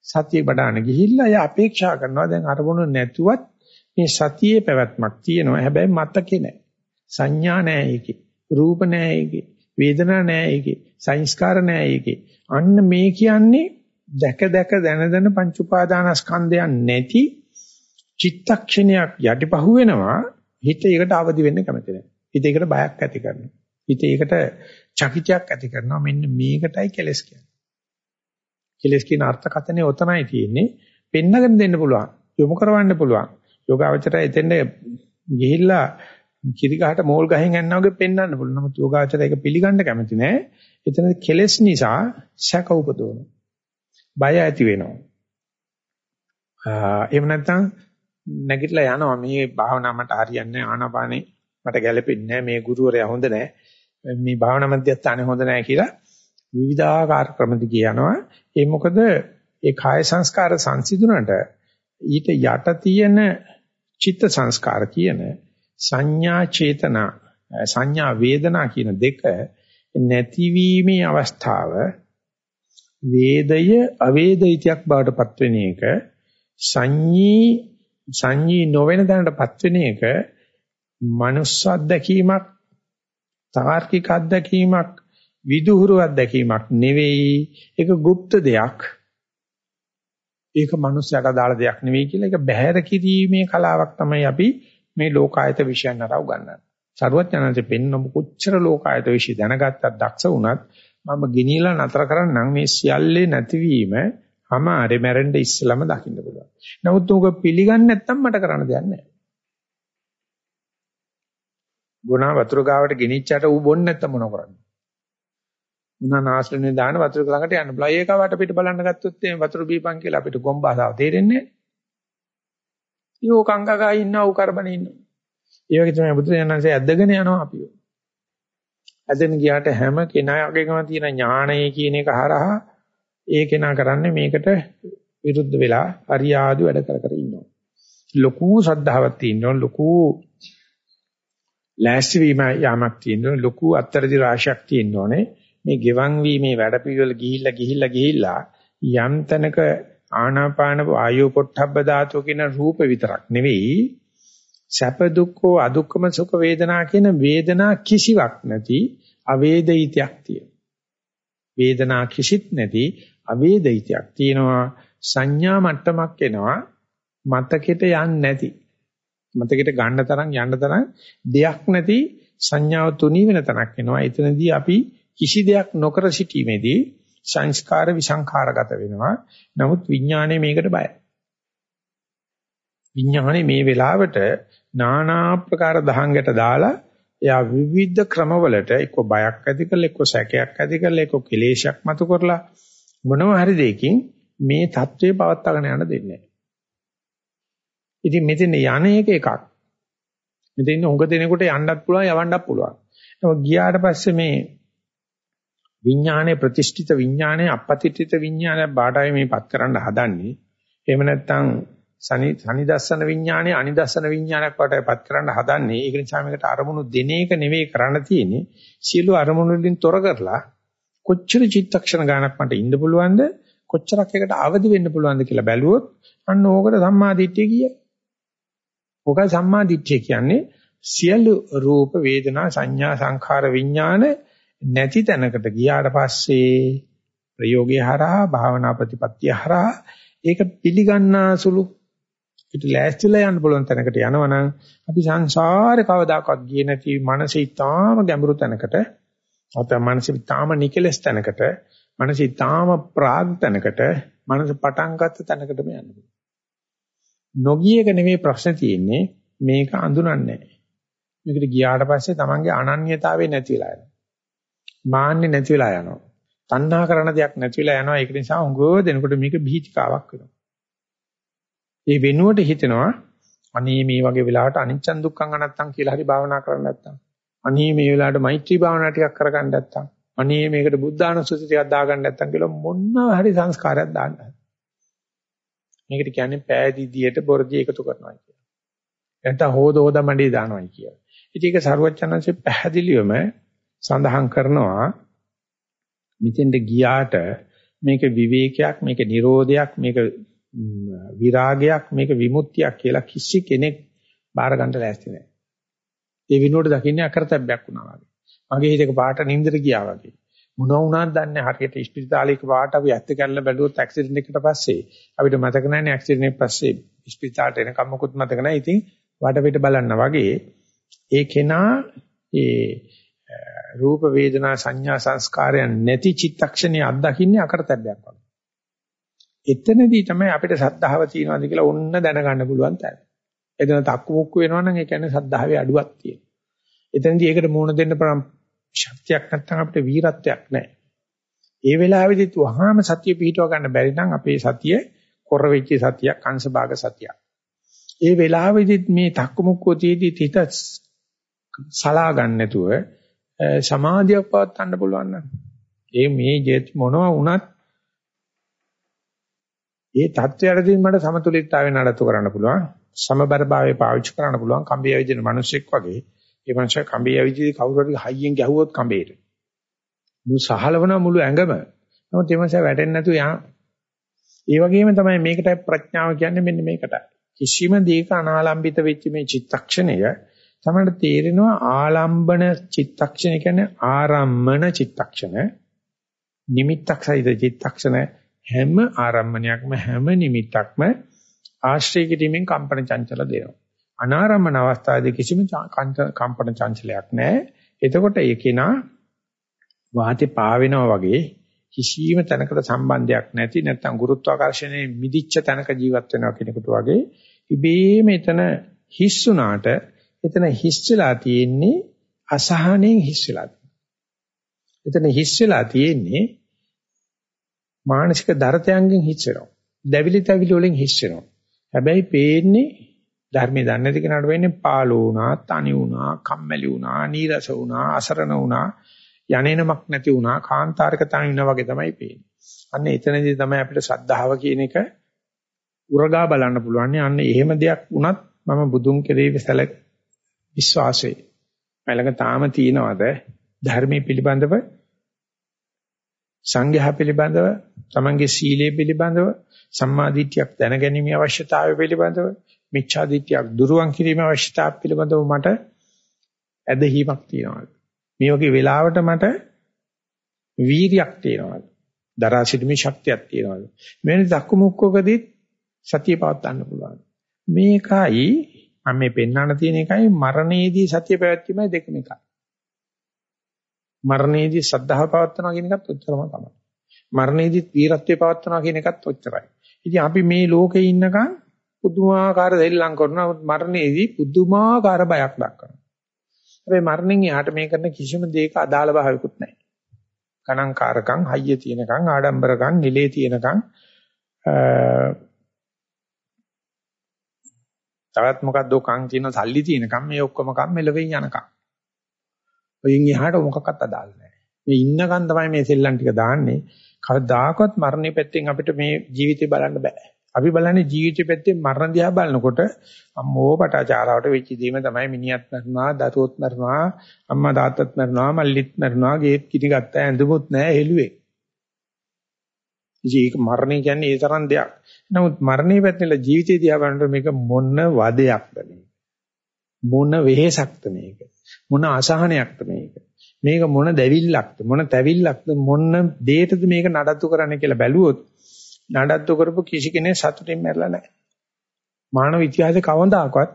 සතිය වඩාන ගිහිල්ලා ය අපේක්ෂා කරනවා දැන් අරමුණු නැතුවත් මේ සතියේ පැවැත්මක් තියෙනවා හැබැයි මතකේ නැහැ සංඥා නැහැ ඒකේ රූප නැහැ ඒකේ වේදනා නැහැ ඒකේ. සංස්කාර නැහැ ඒකේ. අන්න මේ කියන්නේ දැක දැක දන දන පංච උපාදානස්කන්ධයන් නැති චිත්තක්ෂණයක් යටිපහුව වෙනවා. හිත ඒකට අවදි වෙන්න කැමති නැහැ හිත ඒකට බයක් ඇති කරනවා. හිත ඒකට චකිතයක් ඇති කරනවා. මෙන්න මේකටයි කෙලස් කියන්නේ. කෙලස් කියන අර්ථකථනය ඔතනයි තියෙන්නේ. පෙන්නගෙන දෙන්න පුළුවන්. යොමු කරවන්න පුළුවන්. යෝගාවචරය එතෙන්ද ගිහිල්ලා කිරි ගහට මෝල් ගහෙන් යනවා වගේ පෙන්වන්න පුළුවන්. නමුත් යෝගාචරය ඒක පිළිගන්න කැමති නෑ. එතන කෙලෙස් නිසා සැක උපදවනවා. බය ඇති වෙනවා. එහෙම නැත්නම් නැගිටලා යනවා මේ භාවනාව මට හරියන්නේ ආනාපානේ මට ගැළපෙන්නේ නැහැ මේ ගුරුවරයා හොඳ නැහැ මේ භාවනා මධ්‍යස්ථානේ හොඳ නැහැ කියලා විවිධාකාර ක්‍රම දිගේ යනවා ඒ මොකද ඒ කාය සංස්කාර සංසිඳුනට ඊට යට තියෙන චිත්ත සංස්කාර කියන සංඥා චේතනා සංඥා වේදනා කියන දෙක නැතිවීමේ අවස්ථාව වේදය අවේදිතයක් බවට පත් වෙන එක සංඤී සංඤී නොවන දැනටපත් වෙන එක මනුස්ස අත්දැකීමක් තාර්කික අත්දැකීමක් විදුහුරු අත්දැකීමක් නෙවෙයි ඒක গুপ্ত දෙයක් ඒක මනුස්සයට අදාළ දෙයක් නෙවෙයි කියලා ඒක බැහැර කිරීමේ කලාවක් තමයි අපි මේ ලෝකායත විශ්යන් අරව ගන්නවා. සරුවඥාන්සේ පෙන්නම කොච්චර ලෝකායත විශ්ය දැනගත්තත් දක්ෂ වුණත් මම ගිනියලා නතර කරන්නම් මේ සියල්ලේ නැතිවීම අමාරේ මැරෙන්න ඉස්සලම දකින්න පුළුවන්. නමුත් උග පිළිගන්නේ නැත්නම් මට කරන්න දෙයක් නැහැ. ගුණා වතුර ගාවට ගෙනිච්චාට ඌ බොන්නේ නැත්නම් මොනව කරන්නේ? උනා නාස්ලනේ දාන වතුර ළඟට යන්න බලා ඒක වට පිට බලන්න ගත්තොත් එහේ වතුර බීපන් කියලා අපිට ගොම්බාසාව තේරෙන්නේ නැහැ. ඊයෝ කංගගා ඉන්නවා උ කරබනේ ඉන්නවා. ඒ වගේ තමයි බුදුරජාණන්සේ ඇද්දගෙන යනවා අපිව. ඇදෙන ගියාට හැම කෙනාගේම තියෙන ඥාණය කියන එක හරහා ඒ කෙනා කරන්නේ මේකට විරුද්ධ වෙලා අරියාදු වැඩ කර කර ඉන්නවා. ලොකු ශ්‍රද්ධාවක් තියෙනවා ලොකු ලෑස්ති වීම යාමක් තියෙනවා ලොකු අත්තරදි රාශියක් තියෙනෝනේ මේ ගෙවන් වීමේ වැඩ පිළිවෙල ගිහිල්ලා ගිහිල්ලා ගිහිල්ලා යම් තැනක ආනාපාන වායෝ පොට්ටබ්බ ධාතු කියන රූප විතරක් නෙවෙයි. සැප දුක්ඛ අදුක්කම සුඛ වේදනා කියන වේදනා කිසිවක් නැති අවේදිතයක් තියෙනවා. වේදනා කිසිත් නැති අවේදිතයක් තියෙනවා. සංඥා මට්ටමක් එනවා. මතකෙට යන්නේ නැති. මතකෙට ගන්න තරම් යන්න තරම් දෙයක් නැති සංඥාව තුනී වෙන තැනක් එනවා. එතනදී අපි කිසි දෙයක් නොකර සිටීමේදී සංස්කාර විසංඛාරගත වෙනවා. නමුත් විඥාණය මේකට බයයි. විඥාණය මේ වෙලාවට নানা ආකාර දහංගට දාලා එයා විවිධ ක්‍රමවලට එක්ක බයක් ඇති කරලා එක්ක සැකයක් ඇති කරලා එක්ක කෙලේශයක් මතු කරලා මොනවා හරි දෙයකින් මේ தત્ත්වය පවත්වාගෙන යන්න දෙන්නේ නැහැ. ඉතින් මෙතන යන එක එකක්. මෙතන හොඟ දෙනකොට යන්නත් පුළුවන් යවන්නත් පුළුවන්. නමුත් ගියාට පස්සේ මේ විඥානයේ ප්‍රතිෂ්ඨිත විඥානයේ අපපතිත්‍ිත විඥානය බාටයි මේපත් කරන්න හදන්නේ. එහෙම නැත්නම් සනිදස්සන විඥානයේ අනිදස්සන විඥානයක් වටපත් කරන්න හදන්නේ. ඒක නිසා මේකට අරමුණු දෙන එක නෙවෙයි කරන්න තියෙන්නේ. සියලු අරමුණු වලින් තොර කරලා කොච්චර චිත්තක්ෂණ ගානක් මට ඉන්න පුළුවන්ද? කොච්චරක් එකට අවදි වෙන්න පුළුවන්ද කියලා බැලුවොත් අන්න ඕකට සම්මාදිට්ඨිය කියයි. ඕකයි සම්මාදිට්ඨිය කියන්නේ සියලු රූප වේදනා සංඥා සංඛාර විඥාන නැති තැනකට ගියාට පස්සේ ප්‍රයෝගය හරහා භාවනා ප්‍රතිපත්තිය හරහා ඒක පිළිගන්නාසුළු පිට ලෑස්තිලා යන්න පුළුවන් තැනකට යනවනම් අපි සංසාරේ කවදාකවත් ගියේ නැති මනස ඊටාම ගැඹුරු තැනකට නැත්නම් මනස ඊටාම නිකලස් තැනකට මනස ඊටාම ප්‍රාග් තැනකට මනස පටන් ගත්ත තැනකටම යන්න පුළුවන්. නොගියක නෙමෙයි ප්‍රශ්නේ තියෙන්නේ මේක අඳුනන්නේ නැහැ. මේකට ගියාට පස්සේ තමන්ගේ අනන්‍යතාවය නැති වෙලා යනවා. මාන්නේ නැති වෙලා යනවා. තණ්හා කරන දෙයක් නැති වෙලා යනවා. ඒක නිසා උගෝ දෙනකොට මේක බීචිකාවක් වෙනවා. ඒ වෙනුවට හිතෙනවා අනේ මේ වගේ වෙලාවට අනිච්චන් දුක්ඛං අනත්තං කියලා හරි භාවනා කරන්න නැත්තම්. අනේ මේ වෙලාවට මෛත්‍රී භාවනා ටිකක් කරගන්න නැත්තම්. අනේ මේකට බුද්ධානුස්සති ටිකක් දාගන්න නැත්තම් කියලා මොනවා හරි සංස්කාරයක් දාන්න. මේකට කියන්නේ පෑදීදියට බොරදී එකතු කරනවා කියලා. නැත්නම් හොද හොද මඩේ දානවා කියලා. ඉතින් ඒක සරුවචනන්සේ පැහැදිලිවම සඳහන් කරනවා මෙතෙන්ට ගියාට මේක විවේකයක් මේක නිරෝධයක් මේක විරාගයක් මේක විමුක්තියක් කියලා කිසි කෙනෙක් බාර ගන්න ලෑස්ති නැහැ. ඒ විනෝඩ දකින්නේ අකරතැබ්බයක් වුණා වගේ. මගේ හිතේක පාට නින්දට ගියා වගේ. මොන වුණාද දන්නේ හරියට ඉස්පිරිතාලේක පාට අපි ඇත්ත කැල්ල බැලුවොත් ඇක්සිඩන්ට් එකකට පස්සේ අපිට මතක නැන්නේ ඇක්සිඩන්ට් එක පස්සේ ඉස්පිරිතාලට එනකම් මොකුත් මතක නැහැ. ඉතින් වටපිට බලන්න වගේ ඒ කෙනා ඒ රූප වේදනා සංඥා සංස්කාරයන් නැති චිත්තක්ෂණයේ අත්දකින්නේ අකරතැබ්බයක් වගේ. එතනදී තමයි අපිට සද්ධාව තියනවාද කියලා ඔන්න දැනගන්න පුළුවන් තැන. එතන තක්කු මුක්කු වෙනවා නම් ඒ කියන්නේ සද්ධාවේ අඩුවක් තියෙනවා. එතනදී ඒකට මුහුණ දෙන්න ශක්තියක් නැත්නම් අපිට වීරත්වයක් නැහැ. ඒ වෙලාවෙදිත් වහාම සතිය පිහිටව ගන්න බැරි නම් අපේ සතිය කොර වෙච්ච සතියක් අංශභාග සතියක්. ඒ වෙලාවෙදිත් මේ තක්කු මුක්කෝ තියදී හිත සලා ගන්න නැතුව සමාධියක් පවත්වන්න පුළුවන් නම්. ඒ මේ මොනවා වුණත් ඒ தත්වයටදී මට සමතුලිතතාවය නඩත්තු කරන්න පුළුවන්. සමබර භාවය පාවිච්චි කරන්න පුළුවන්. කම්බිය විදින මිනිසෙක් වගේ. ඒ මනුස්සයා කම්බිය විදිහේ කවුරු හරි හයියෙන් ගැහුවොත් කම්බේට මුළු සහලවන මුළු ඇඟම. නමුත් ඒ මනුස්සයා වැටෙන්නේ නැතුව යන ඒ වගේම තමයි මේකට ප්‍රඥාව කියන්නේ මෙන්න මේකට. කිසිම දෙයක අනාලම්බිත වෙච්ච මේ චිත්තක්ෂණය තමයි තේරෙනවා ආලම්බන චිත්තක්ෂණ කියන්නේ ආරම්මන චිත්තක්ෂණ නිමිත්තක් සහිත චිත්තක්ෂණ හැම ආරම්මණයක්ම හැම නිමිත්තක්ම ආශ්‍රය කිරීමෙන් කම්පන චංචල දෙනවා. අනාරම්මන අවස්ථාවේදී කිසිම කම්පන චංචලයක් නැහැ. එතකොට ඒ කෙනා වාතේ පාවෙනවා වගේ කිසියම් තැනකට සම්බන්ධයක් නැති නැත්නම් ගුරුත්වාකර්ෂණයේ මිදිච්ච තැනක ජීවත් වෙනවා කෙනෙකුට වගේ ඉබේම එතන හිස්සුනාට එතන හිස් වෙලා තියෙන්නේ අසහනෙන් හිස් වෙලා එතන හිස් වෙලා තියෙන්නේ මානසික දරතයන්ගෙන් හිස් වෙනවා. දැවිලි තැවිලි වලින් හිස් වෙනවා. හැබැයි පේන්නේ ධර්මයේ දන්නේ නැති කෙනාට වෙන්නේ පාළු වුණා, තනි වුණා, කම්මැලි වුණා, නීරස වුණා, අසරණ වුණා, යන්නේනමක් නැති වුණා, කාන්තාරක තනි වුණා වගේ තමයි පේන්නේ. අන්න එතනදී තමයි අපිට සද්ධාව කියන එක උරගා බලන්න පුළුවන්. අන්න එහෙම දෙයක් වුණත් මම බුදුන් කෙරෙහි සැල විශ්වාසයි. මලක තාම තියනවාද ධර්මයේ පිළිබඳව සංඝයා පිළිබඳව තමන්ගේ සීලය පිළිබඳව සම්මාදිට්ඨියක් දැනගැනීමේ අවශ්‍යතාවය පිළිබඳව මිච්ඡාදිට්ඨියක් දුරුවන් කිරීමේ අවශ්‍යතාවය පිළිබඳව මට ඇදහිීමක් තියෙනවා. මේ වගේ වෙලාවට මට වීරියක් තියෙනවා. දරා සිටීමේ ශක්තියක් තියෙනවා. මෙවැනි දක්කු මුක්කකදී සතිය පවත් ගන්න පුළුවන්. මේකයි මම මේ පෙන්වන්න තියෙන එකයි මරණයේදී සතිය පැවැත්වීමයි දෙකම එකයි. මරණයේදී සද්ධාව පවත්වනවා කියන එකත් ඔච්චරම තමයි. මරණයේදී වීරත්වය පවත්වනවා කියන එකත් ඔච්චරයි. ඉතින් අපි මේ ලෝකේ ඉන්නකම් පුදුමාකාර දෙල්ලම් කරනවා මරණයේදී පුදුමාකාර බයක් දක්වනවා. හැබැයි මරණයෙන් එහාට මේ කරන කිසිම දෙයක අදාළ භාවිකුත් නැහැ. කණංකාරකම්, හයිය තියෙනකම්, ආඩම්බරකම්, නිලේ තියෙනකම් තවත් මොකද්ද කන් තියෙන සල්ලි තියෙනකම් මේ ඔක්කොම කම් මෙලවෙන් යනකම්. ඔයින් එහාට මොකක්වත් අදාළ නැහැ. මේ ඉන්නකන් තමයි මේ සෙල්ලම් ටික දාන්නේ. කවදාකවත් මරණය පැත්තෙන් අපිට මේ ජීවිතේ බලන්න බෑ. අපි බලන්නේ ජීවිතේ පැත්තෙන් මරණ දිහා බලනකොට අම්මෝ පටාචාරාවට වෙච්ච දේම තමයි මිනිහත් මරනවා, දරුවොත් මරනවා, අම්මා තාත්තත් මරනවා, මල්ලිත් මරනවා, ගේත් කිටි ගත්තා ඇඳුමුත් නැහැ හෙළුවේ. ඉතින් ඒක මරණය කියන්නේ ඒ තරම් දෙයක්. නමුත් මරණය පැත්තෙන් ජීවිතේ දිහා බලනකොට මේක මොන වදයක්ද මේක? මොන වෙහෙසක්ද මේක? මොන අසහනයක්ද මේක? මේක මොන දැවිල්ලක්ද? මොන තැවිල්ලක්ද? මොන දෙයකටද මේක නඩත්තු කරන්න කියලා බැලුවොත් නඩත්තු කරපු කිසි කෙනෙක් සතුටින් මැරලා නැහැ. මානව ඉතිහාසයේ කවදාකවත්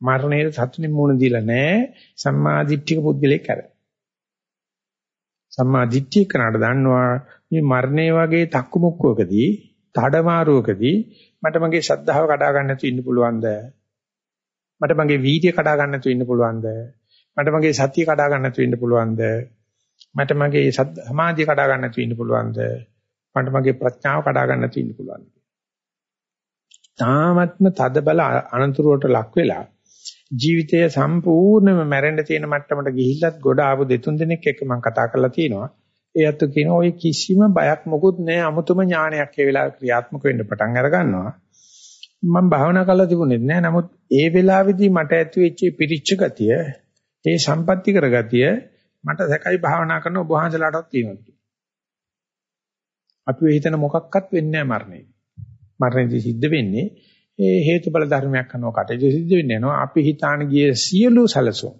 මරණයට සතුටින් මුණ දීලා නැහැ සම්මාදිට්ඨික පුද්ගලෙක් කර. සම්මාදිට්ඨිය කනට දන්නවා මේ මරණය වගේ තක්කු මුක්කුවකදී, තඩමාරුවකදී මට මගේ ශ්‍රද්ධාව කඩා ගන්න නැතුව ඉන්න පුළුවන්ද? මට මගේ වීර්ය කඩා ගන්න නැතුව ඉන්න පුළුවන්ද? මට මගේ සතිය කඩා ගන්න නැතුව ඉන්න පුළුවන්ද? මට මගේ සමාධිය කඩා ගන්න නැතුව ඉන්න පුළුවන්ද? මට මගේ ප්‍රඥාව කඩා ගන්න නැතුව ඉන්න පුළුවන්ද? තාමත්ම තද බල අනතුරුවට ලක් වෙලා ජීවිතය සම්පූර්ණයෙන්ම මැරෙන්න තියෙන මට්ටමට ගිහිල්ලත් ගොඩ ආපු දෙතුන් දෙනෙක් එක්ක මම කතා කරලා තියෙනවා. ඒ අතු කියන ඔය කිසිම බයක් මොකුත් නැහැ අමුතුම ඥානයක් ඒ වෙලාවේ ක්‍රියාත්මක වෙන්න පටන් අර ගන්නවා. මම භාවනා කරලා තිබුණෙත් නැහැ. නමුත් ඒ වෙලාවේදී මට ඇති වෙච්ච පිරිච්ච ගතිය, ඒ සම්පatti කරගතිය මට සැකයි භාවනා කරන ඔබ වහන්සලාටත් තියෙනවා. අපි හිතන මොකක්වත් වෙන්නේ නැහැ මරණය. මරණයදී සිද්ධ වෙන්නේ ඒ හේතුඵල ධර්මයක් කරනවා කටයුතු සිද්ධ වෙන්නේ නෝ අපි හිතාන ගිය සියලු සැලසුම්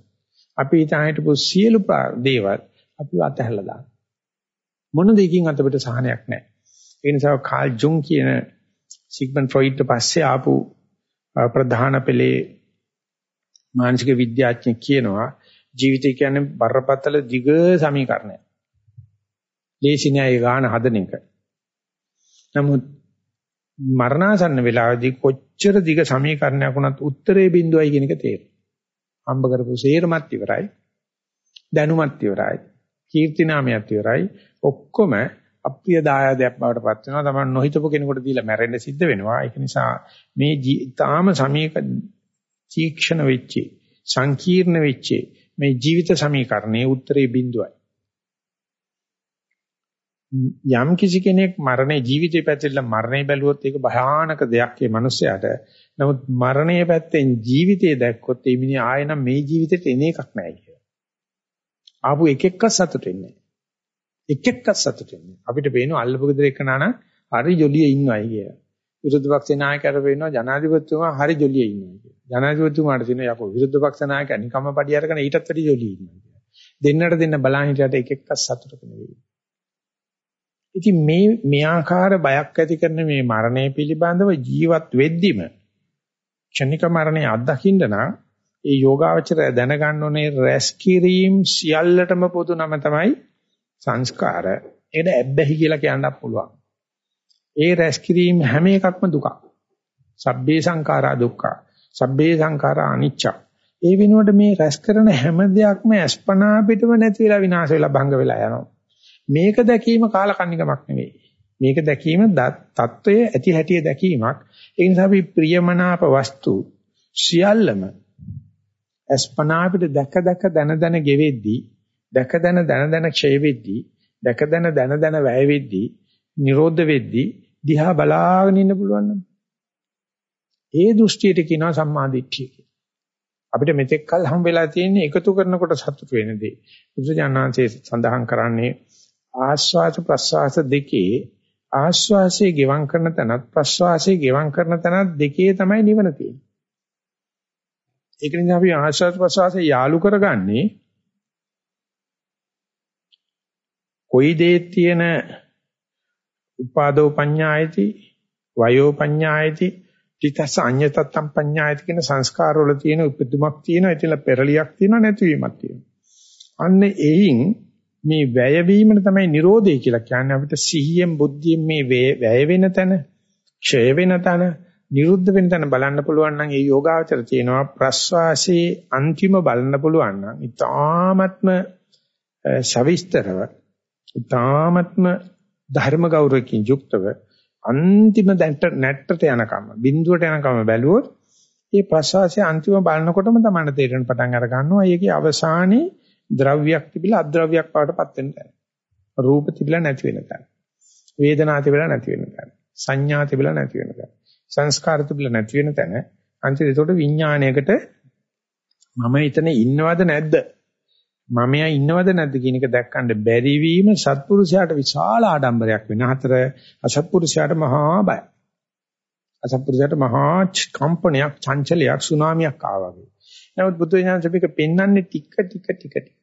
අපි හිතාන හිටපු සියලු දේවල් අපි අතහැරලා දාන මොන දෙයකින් අතපිට සහනයක් නැහැ ඒ නිසා කාල් ජුන් කියන සිග්මන්ඩ් ෆ්‍රොයිඩ් පස්සේ ආපු ප්‍රධාන පෙළේ මානසික විද්‍යාඥයෙක් කියනවා ජීවිතය කියන්නේ බරපතල දිග සමීකරණයක්. ලේසි නෑ ඒ ගාන හදන එක. නමුත් මරණාසන්න වෙලාවේදී කොච්චර දිග සමීකරණයක් වුණත් උත්තරේ බිඳුවයි කියන එක තේරෙනවා. හම්බ කරපු සේරමත් ඉවරයි. දැනුමත් ඉවරයි. කීර්ති නාමයක් ඉවරයි. ඔක්කොම අප්‍රිය දායාදයක් බවට පත් වෙනවා. තමයි නොහිතපු කෙනෙකුට දීලා මැරෙන්න සිද්ධ වෙනවා. ඒක නිසා මේ තාම සමීක තීක්ෂණ වෙච්චි සංකීර්ණ වෙච්චි මේ ජීවිත සමීකරණයේ උත්තරේ බිඳුවයි. යම් කිසි කෙනෙක් මරණේ ජීවිතේ පැත්තෙල්ල මරණේ බැලුවොත් ඒක භයානක දෙයක් ඒ මනුස්සයාට. නමුත් මරණයේ පැත්තෙන් ජීවිතේ දැක්කොත් ඒ මිනිහ ආයෙනම් මේ ජීවිතේට එන එකක් නැහැ කියලා. ආපු එක එක්ක සතුට වෙන්නේ. එක එක්ක සතුට වෙන්නේ. අපිට පේනවා අල්ලපු ගෙදර එක නාන හරි ජොලියේ ඉන්නවයි කියලා. විරුද්ධ පක්ෂ නායකයන්ට පේනවා ජනාධිපතිතුමා හරි ජොලියේ ඉන්නවා කියලා. ජනාධිපතිතුමාට තියෙනවා යකෝ විරුද්ධ පක්ෂ නායකයා නිකම්ම පඩි අරගෙන ඊටත් වැඩි ජොලියේ ඉන්නවා කියලා. දෙන්නට දෙන්න බලන් හිටියට එක එක්ක සතුටක නෙවෙයි. ඉතින් මේ මේ ආකාර බයක් ඇති කරන මේ මරණය පිළිබඳව ජීවත් වෙද්දිම ක්ෂණික මරණය අත්දකින්න නම් ඒ යෝගාවචරය දැනගන්න ඕනේ රැස්කිරීම සියල්ලටම පොදු නම තමයි සංස්කාර ඒකට ඇබ්බැහි කියලා කියන්නත් පුළුවන්. ඒ රැස් කිරීම හැම එකක්ම දුකක්. සබ්බේ සංඛාරා දුක්ඛා. සබ්බේ සංඛාරා අනිච්චා. ඒ වෙනුවට මේ රැස් කරන හැම දෙයක්ම අස්පනා පිටම නැති වෙලා විනාශ වෙලා භංග වෙලා යනවා. මේක දැකීම කාලකන්නිකමක් නෙවෙයි. මේක දැකීම தত্ত্বයේ ඇති හැටිය දැකීමක්. ඒ නිසා අපි ප්‍රියමනාප වස්තු සියල්ලම අස්පනා පිට දැක දැක දන දන ගෙවෙද්දී දැක දන දන දන ක්ෂය වෙද්දී දැක දන දන දන වැය වෙද්දී නිරෝධ වෙද්දී දිහා බලාගෙන ඉන්න පුළුවන් නම් ඒ දෘෂ්ටියට කියනවා සම්මාදිට්ඨිය කියලා. අපිට මෙතෙක් කල් හම් වෙලා තියෙන්නේ එකතු කරනකොට සතුට වෙන දේ. බුදුජානනාංශයේ සඳහන් කරන්නේ ආස්වාද ප්‍රස්වාස දෙකේ ආස්වාසයේ ගෙවම් කරන තැනත් ප්‍රස්වාසයේ ගෙවම් කරන තැනත් දෙකේ තමයි නිවන තියෙන්නේ. ඒක නිසා අපි ආස්වාද ප්‍රස්වාසයේ යාලු කරගන්නේ කොයි දේ තියෙන උපාදෝ පඤ්ඤායති වයෝ පඤ්ඤායති තිතස අඤ්ඤතත්තම් පඤ්ඤායති කියන සංස්කාර වල තියෙන උපදුමක් තියෙනවා ඒතල පෙරලියක් තියෙනවා නැතිවීමක් තියෙනවා. අන්න එයින් මේ වැය වීමන තමයි Nirodhe කියලා කියන්නේ. අපිට සිහියෙන් බුද්ධියෙන් මේ වැය වෙන තැන ක්ෂය වෙන තැන නිරුද්ධ වෙන තැන බලන්න පුළුවන් නම් ඒ යෝගාවචර තියෙනවා. ප්‍රස්වාසයේ අන්තිම බලන්න පුළුවන් නම් ඊ타ත්ම සවිස්තරව ඊ타ත්ම ධර්ම ගෞරවකින් යුක්තව අන්තිම දැන්ට නැට්ටට යනකම් බිඳුවට යනකම් බැලුවොත් මේ ප්‍රසවාසයේ අන්තිම බලනකොටම තමයි තේරෙන පටන් අර ගන්නවා. ඒකේ අවසානයේ ද්‍රව්‍යයක් තිබිලා අද්‍රව්‍යයක් බවටපත් වෙන තැන. රූප තිබිලා නැති වෙන තැන. වේදනා තිබිලා නැති වෙන තැන. සංඥා තිබිලා නැති වෙන තැන. සංස්කාර තිබිලා නැති වෙන තැන. අන්තිමට ඒකට විඥාණයකට මම එතන ඉන්නවද නැද්ද මමයා ඉන්නවද නැද්ද කියන එක දැක්කන්න බැරි වීම සත්පුරුෂයාට විශාල ආඩම්බරයක් වෙන අතර අසත්පුරුෂයාට මහා බයයි. අසත්පුරුෂයාට මහා කම්පනයක්, චංචලයක්, සුනාමියක් ආවා වගේ. නමුත් බුදු දහම මේක පෙන්වන්නේ ටික ටික ටික ටික.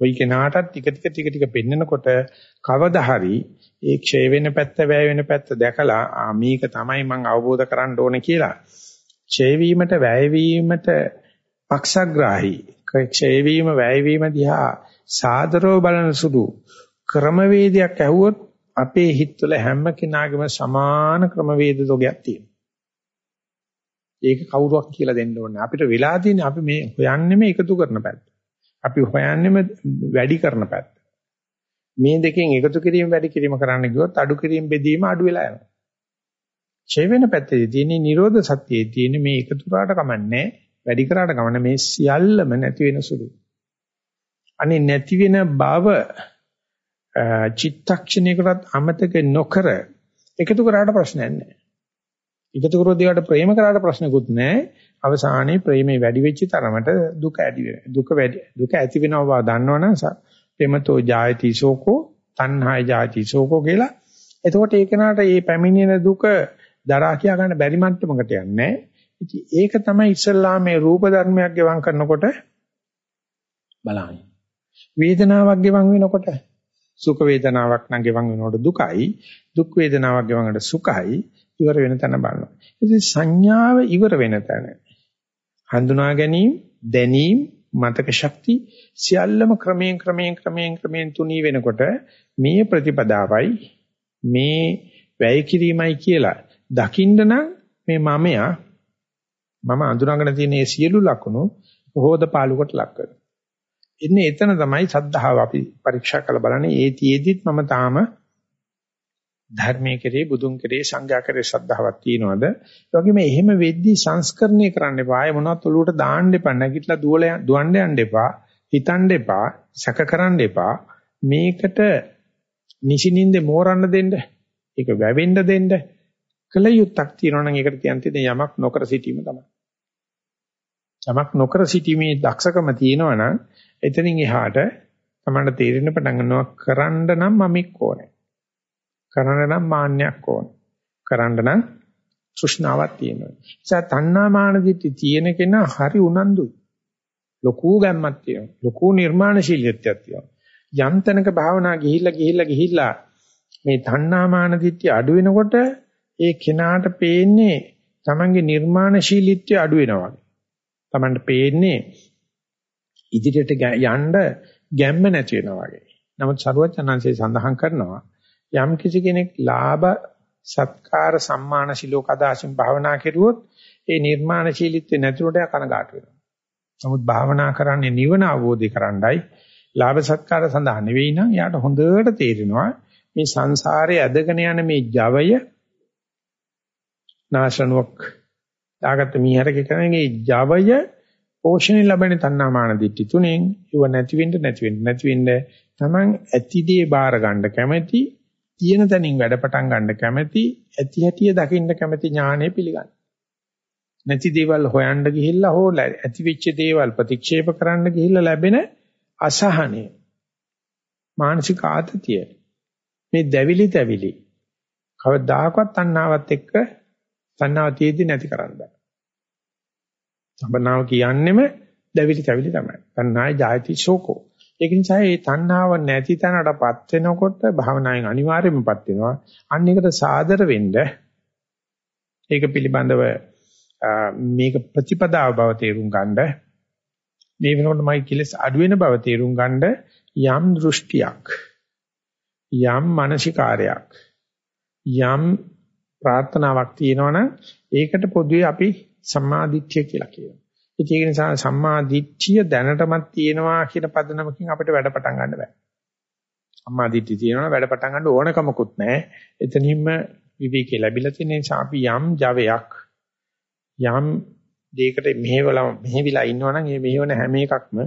කොයි කෙනාටත් ටික ටික ටික ටික පෙන්නකොට කවදා හරි ඒ ක්ෂය වෙන පැත්ත, වැය වෙන පැත්ත දැකලා ආ මේක තමයි මම අවබෝධ කරගන්න ඕනේ කියලා. ක්ෂය වීමට, වැය වීමට පක්ෂග්‍රාහී ක්ෂය වීම වැය වීම දිහා සාදරව බලන සුළු ක්‍රමවේදයක් ඇහුවොත් අපේ හිතවල හැම කෙනාගේම සමාන ක්‍රමවේද දොගයක් තියෙනවා. ඒක කවුරුවක් කියලා දෙන්න ඕනේ. අපිට වෙලා තියෙන්නේ අපි මේ හොයන්නේම එකතු කරන පැත්ත. අපි හොයන්නේම වැඩි කරන පැත්ත. මේ දෙකෙන් එකතු කිරීම වැඩි කිරීම කරන්න ගියොත් අඩු කිරීම බෙදීම අඩු වෙලා යනවා. ඡේ වෙන පැත්තේ තියෙන නිරෝධ සත්‍යයේ තියෙන මේ එකතු කරාට කමන්නේ වැඩි කරාට ගමන මේ සියල්ලම නැති වෙන සුළු. අනේ නැති වෙන බව චිත්තක්ෂණයකටත් අමතක නොකර එකතු කරාට ප්‍රශ්නයක් නැහැ. එකතු කරොත් ඒකට ප්‍රේම කරාට ප්‍රශ්නකුත් නැහැ. අවසානයේ ප්‍රේමේ වැඩි වෙච්ච තරමට දුක ඇති වෙනවා. දුක වැඩි දුක ඇති වෙනවා බව දන්නවනම් ප්‍රේමතෝ ජායති සෝකෝ තණ්හාය ජායති සෝකෝ කියලා. එතකොට ඒ කෙනාට මේ පැමිණෙන දුක දරා කියා ගන්න බැරි මට්ටමකට යන්නේ ඉතින් ඒක තමයි ඉස්සල්ලා මේ රූප ධර්මයක් ගෙවම් කරනකොට බලන්නේ. වේදනාවක් ගෙවම් වෙනකොට සුඛ වේදනාවක් නම් ගෙවම් වෙනකොට දුකයි, දුක් වේදනාවක් ගෙවම් වෙනකොට සුඛයි ඉවර වෙන තැන බලනවා. ඉතින් සංඥාව ඉවර වෙන තැන හඳුනා ගැනීම, දැනීම, මතක ශක්ති සියල්ලම ක්‍රමයෙන් ක්‍රමයෙන් ක්‍රමයෙන් ක්‍රමයෙන් තුනී වෙනකොට මේ ප්‍රතිපදාවයි මේ වැය කිරීමයි කියලා දකින්න නම් මේ මමයා මම අඳුනගෙන තියෙන මේ සියලු ලක්ෂණ හොද පාලුකට ලක් කරනවා. ඉන්නේ එතන තමයි සද්ධාව අපි පරීක්ෂා කරලා බලන්නේ. ඒ තියේදිත් මම තාම ධර්මයේ කෙරේ බුදුන් කෙරේ සංඝයා කෙරේ ශ්‍රද්ධාවක් තියනවාද? ඒ වගේම එහෙම වෙද්දී සංස්කරණය කරන්න එපා. ආය මොනවත් ඔලුවට දාන්න එපා. නැගිටලා දුවල දුවන්න යන්න එපා. හිතන්න එපා. සැක කරන්න එපා. මේකට නිසිනින්ද මෝරන්න දෙන්න. ඒක වැවෙන්න දෙන්න. කල යුත්තක් තියෙනවා නම් ඒකට කියන්නේ යමක් නොකර සිටීම තමයි. යමක් නොකර සිටීමේ දක්ෂකම තියෙනවා නම් එතනින් එහාට තමයි තේරෙන්න පටන් ගන්නවා කරන්න නම් මමෙක් ඕනේ. කරන්න නම් මාන්නයක් ඕනේ. කරන්න නම් තෘෂ්ණාවක් තියෙනවා. ඒ නිසා තණ්හා මාන දිටි තියෙන කෙනා හරි උනන්දුයි. ලොකු ගැම්මක් තියෙනවා. ලොකු නිර්මාණශීලීත්වයක් තියෙනවා. යම් තැනක භාවනා ගිහිල්ලා ගිහිල්ලා ගිහිල්ලා මේ තණ්හා මාන දිටි අඩු වෙනකොට ඒ කෙනාට පේන්නේ තමන්ගේ නිර්මාණශීලීත්වය අඩු වෙනවා වගේ. තමන්ට පේන්නේ ඉදිරියට යන්න ගැම්ම නැති වෙනවා වගේ. නමුත් සරුවචනංශය සඳහන් කරනවා යම් කිසි කෙනෙක් ලාභ සත්කාර සම්මාන සිලෝක අදාසින් භාවනා කෙරුවොත් ඒ නිර්මාණශීලීත්වය නැතුවට කනගාටු වෙනවා. නමුත් භාවනා කරන්නේ නිවන අවබෝධය කරන්නයි ලාභ සත්කාර සඳහා නෙවෙයි නම් යාට හොඳට තේරෙනවා මේ සංසාරයේ ඇදගෙන යන මේ ජවය නාශනුවක් දාගත්ත මීහරක කරන්නේ ජවය පෝෂණය ලැබෙන තණ්හාමාන දිට්ඨි තුනෙන් ඉව නැති වෙන්න නැති වෙන්න නැති වෙන්න Taman ඇතිදී බාර ගන්න කැමැති තියෙන තැනින් වැඩ පටන් ගන්න කැමැති ඇති හැටිය දකින්න කැමැති ඥානෙ පිළිගන්න. නැති දේවල් හොයන්න ගිහිල්ලා හෝ ඇති වෙච්ච දේවල් ප්‍රතික්ෂේප කරන්න ගිහිල්ලා ලැබෙන අසහනය. මානසික ආතතිය. මේ දැවිලි තැවිලි කවදාකවත් තණ්හාවත් එක්ක තණ්හාව තියෙද්දි නැති කරන්න බෑ. සම්බනාව කියන්නෙම දැවිලි තැවිලි තමයි. තණ්හාය ජායති ශෝකෝ. ඒක නිසා මේ තණ්හාව නැති තැනටපත් වෙනකොට භාවනාවෙන් අනිවාර්යයෙන්මපත් වෙනවා. අන්න ඒකට සාදර වෙන්න ඒක පිළිබඳව මේක ප්‍රතිපදාව බව තේරුම් ගන්න මේ වෙනකොට මයි කෙලස් අඩු වෙන බව තේරුම් ගන්න යම් දෘෂ්ටියක් යම් මානසිකාරයක් යම් ප්‍රාර්ථනාවක් තියෙනවනම් ඒකට පොදුවේ අපි සම්මාදිට්ඨිය කියලා කියනවා. ඒක නිසා සම්මාදිට්ඨිය දැනටමත් තියෙනවා කියන පදනමකින් අපිට වැඩ පටන් ගන්න බෑ. සම්මාදිට්ඨිය තියෙනවා වැඩ පටන් ගන්න ඕනකමකුත් නැහැ. එතනින්ම විවේකී ලැබිලා තියෙන නිසා අපි යම් ජවයක් යම් දෙයකට මෙහෙවලා මෙහෙවිලා ඉන්නවනම් මේ මෙහෙවන හැම එකක්ම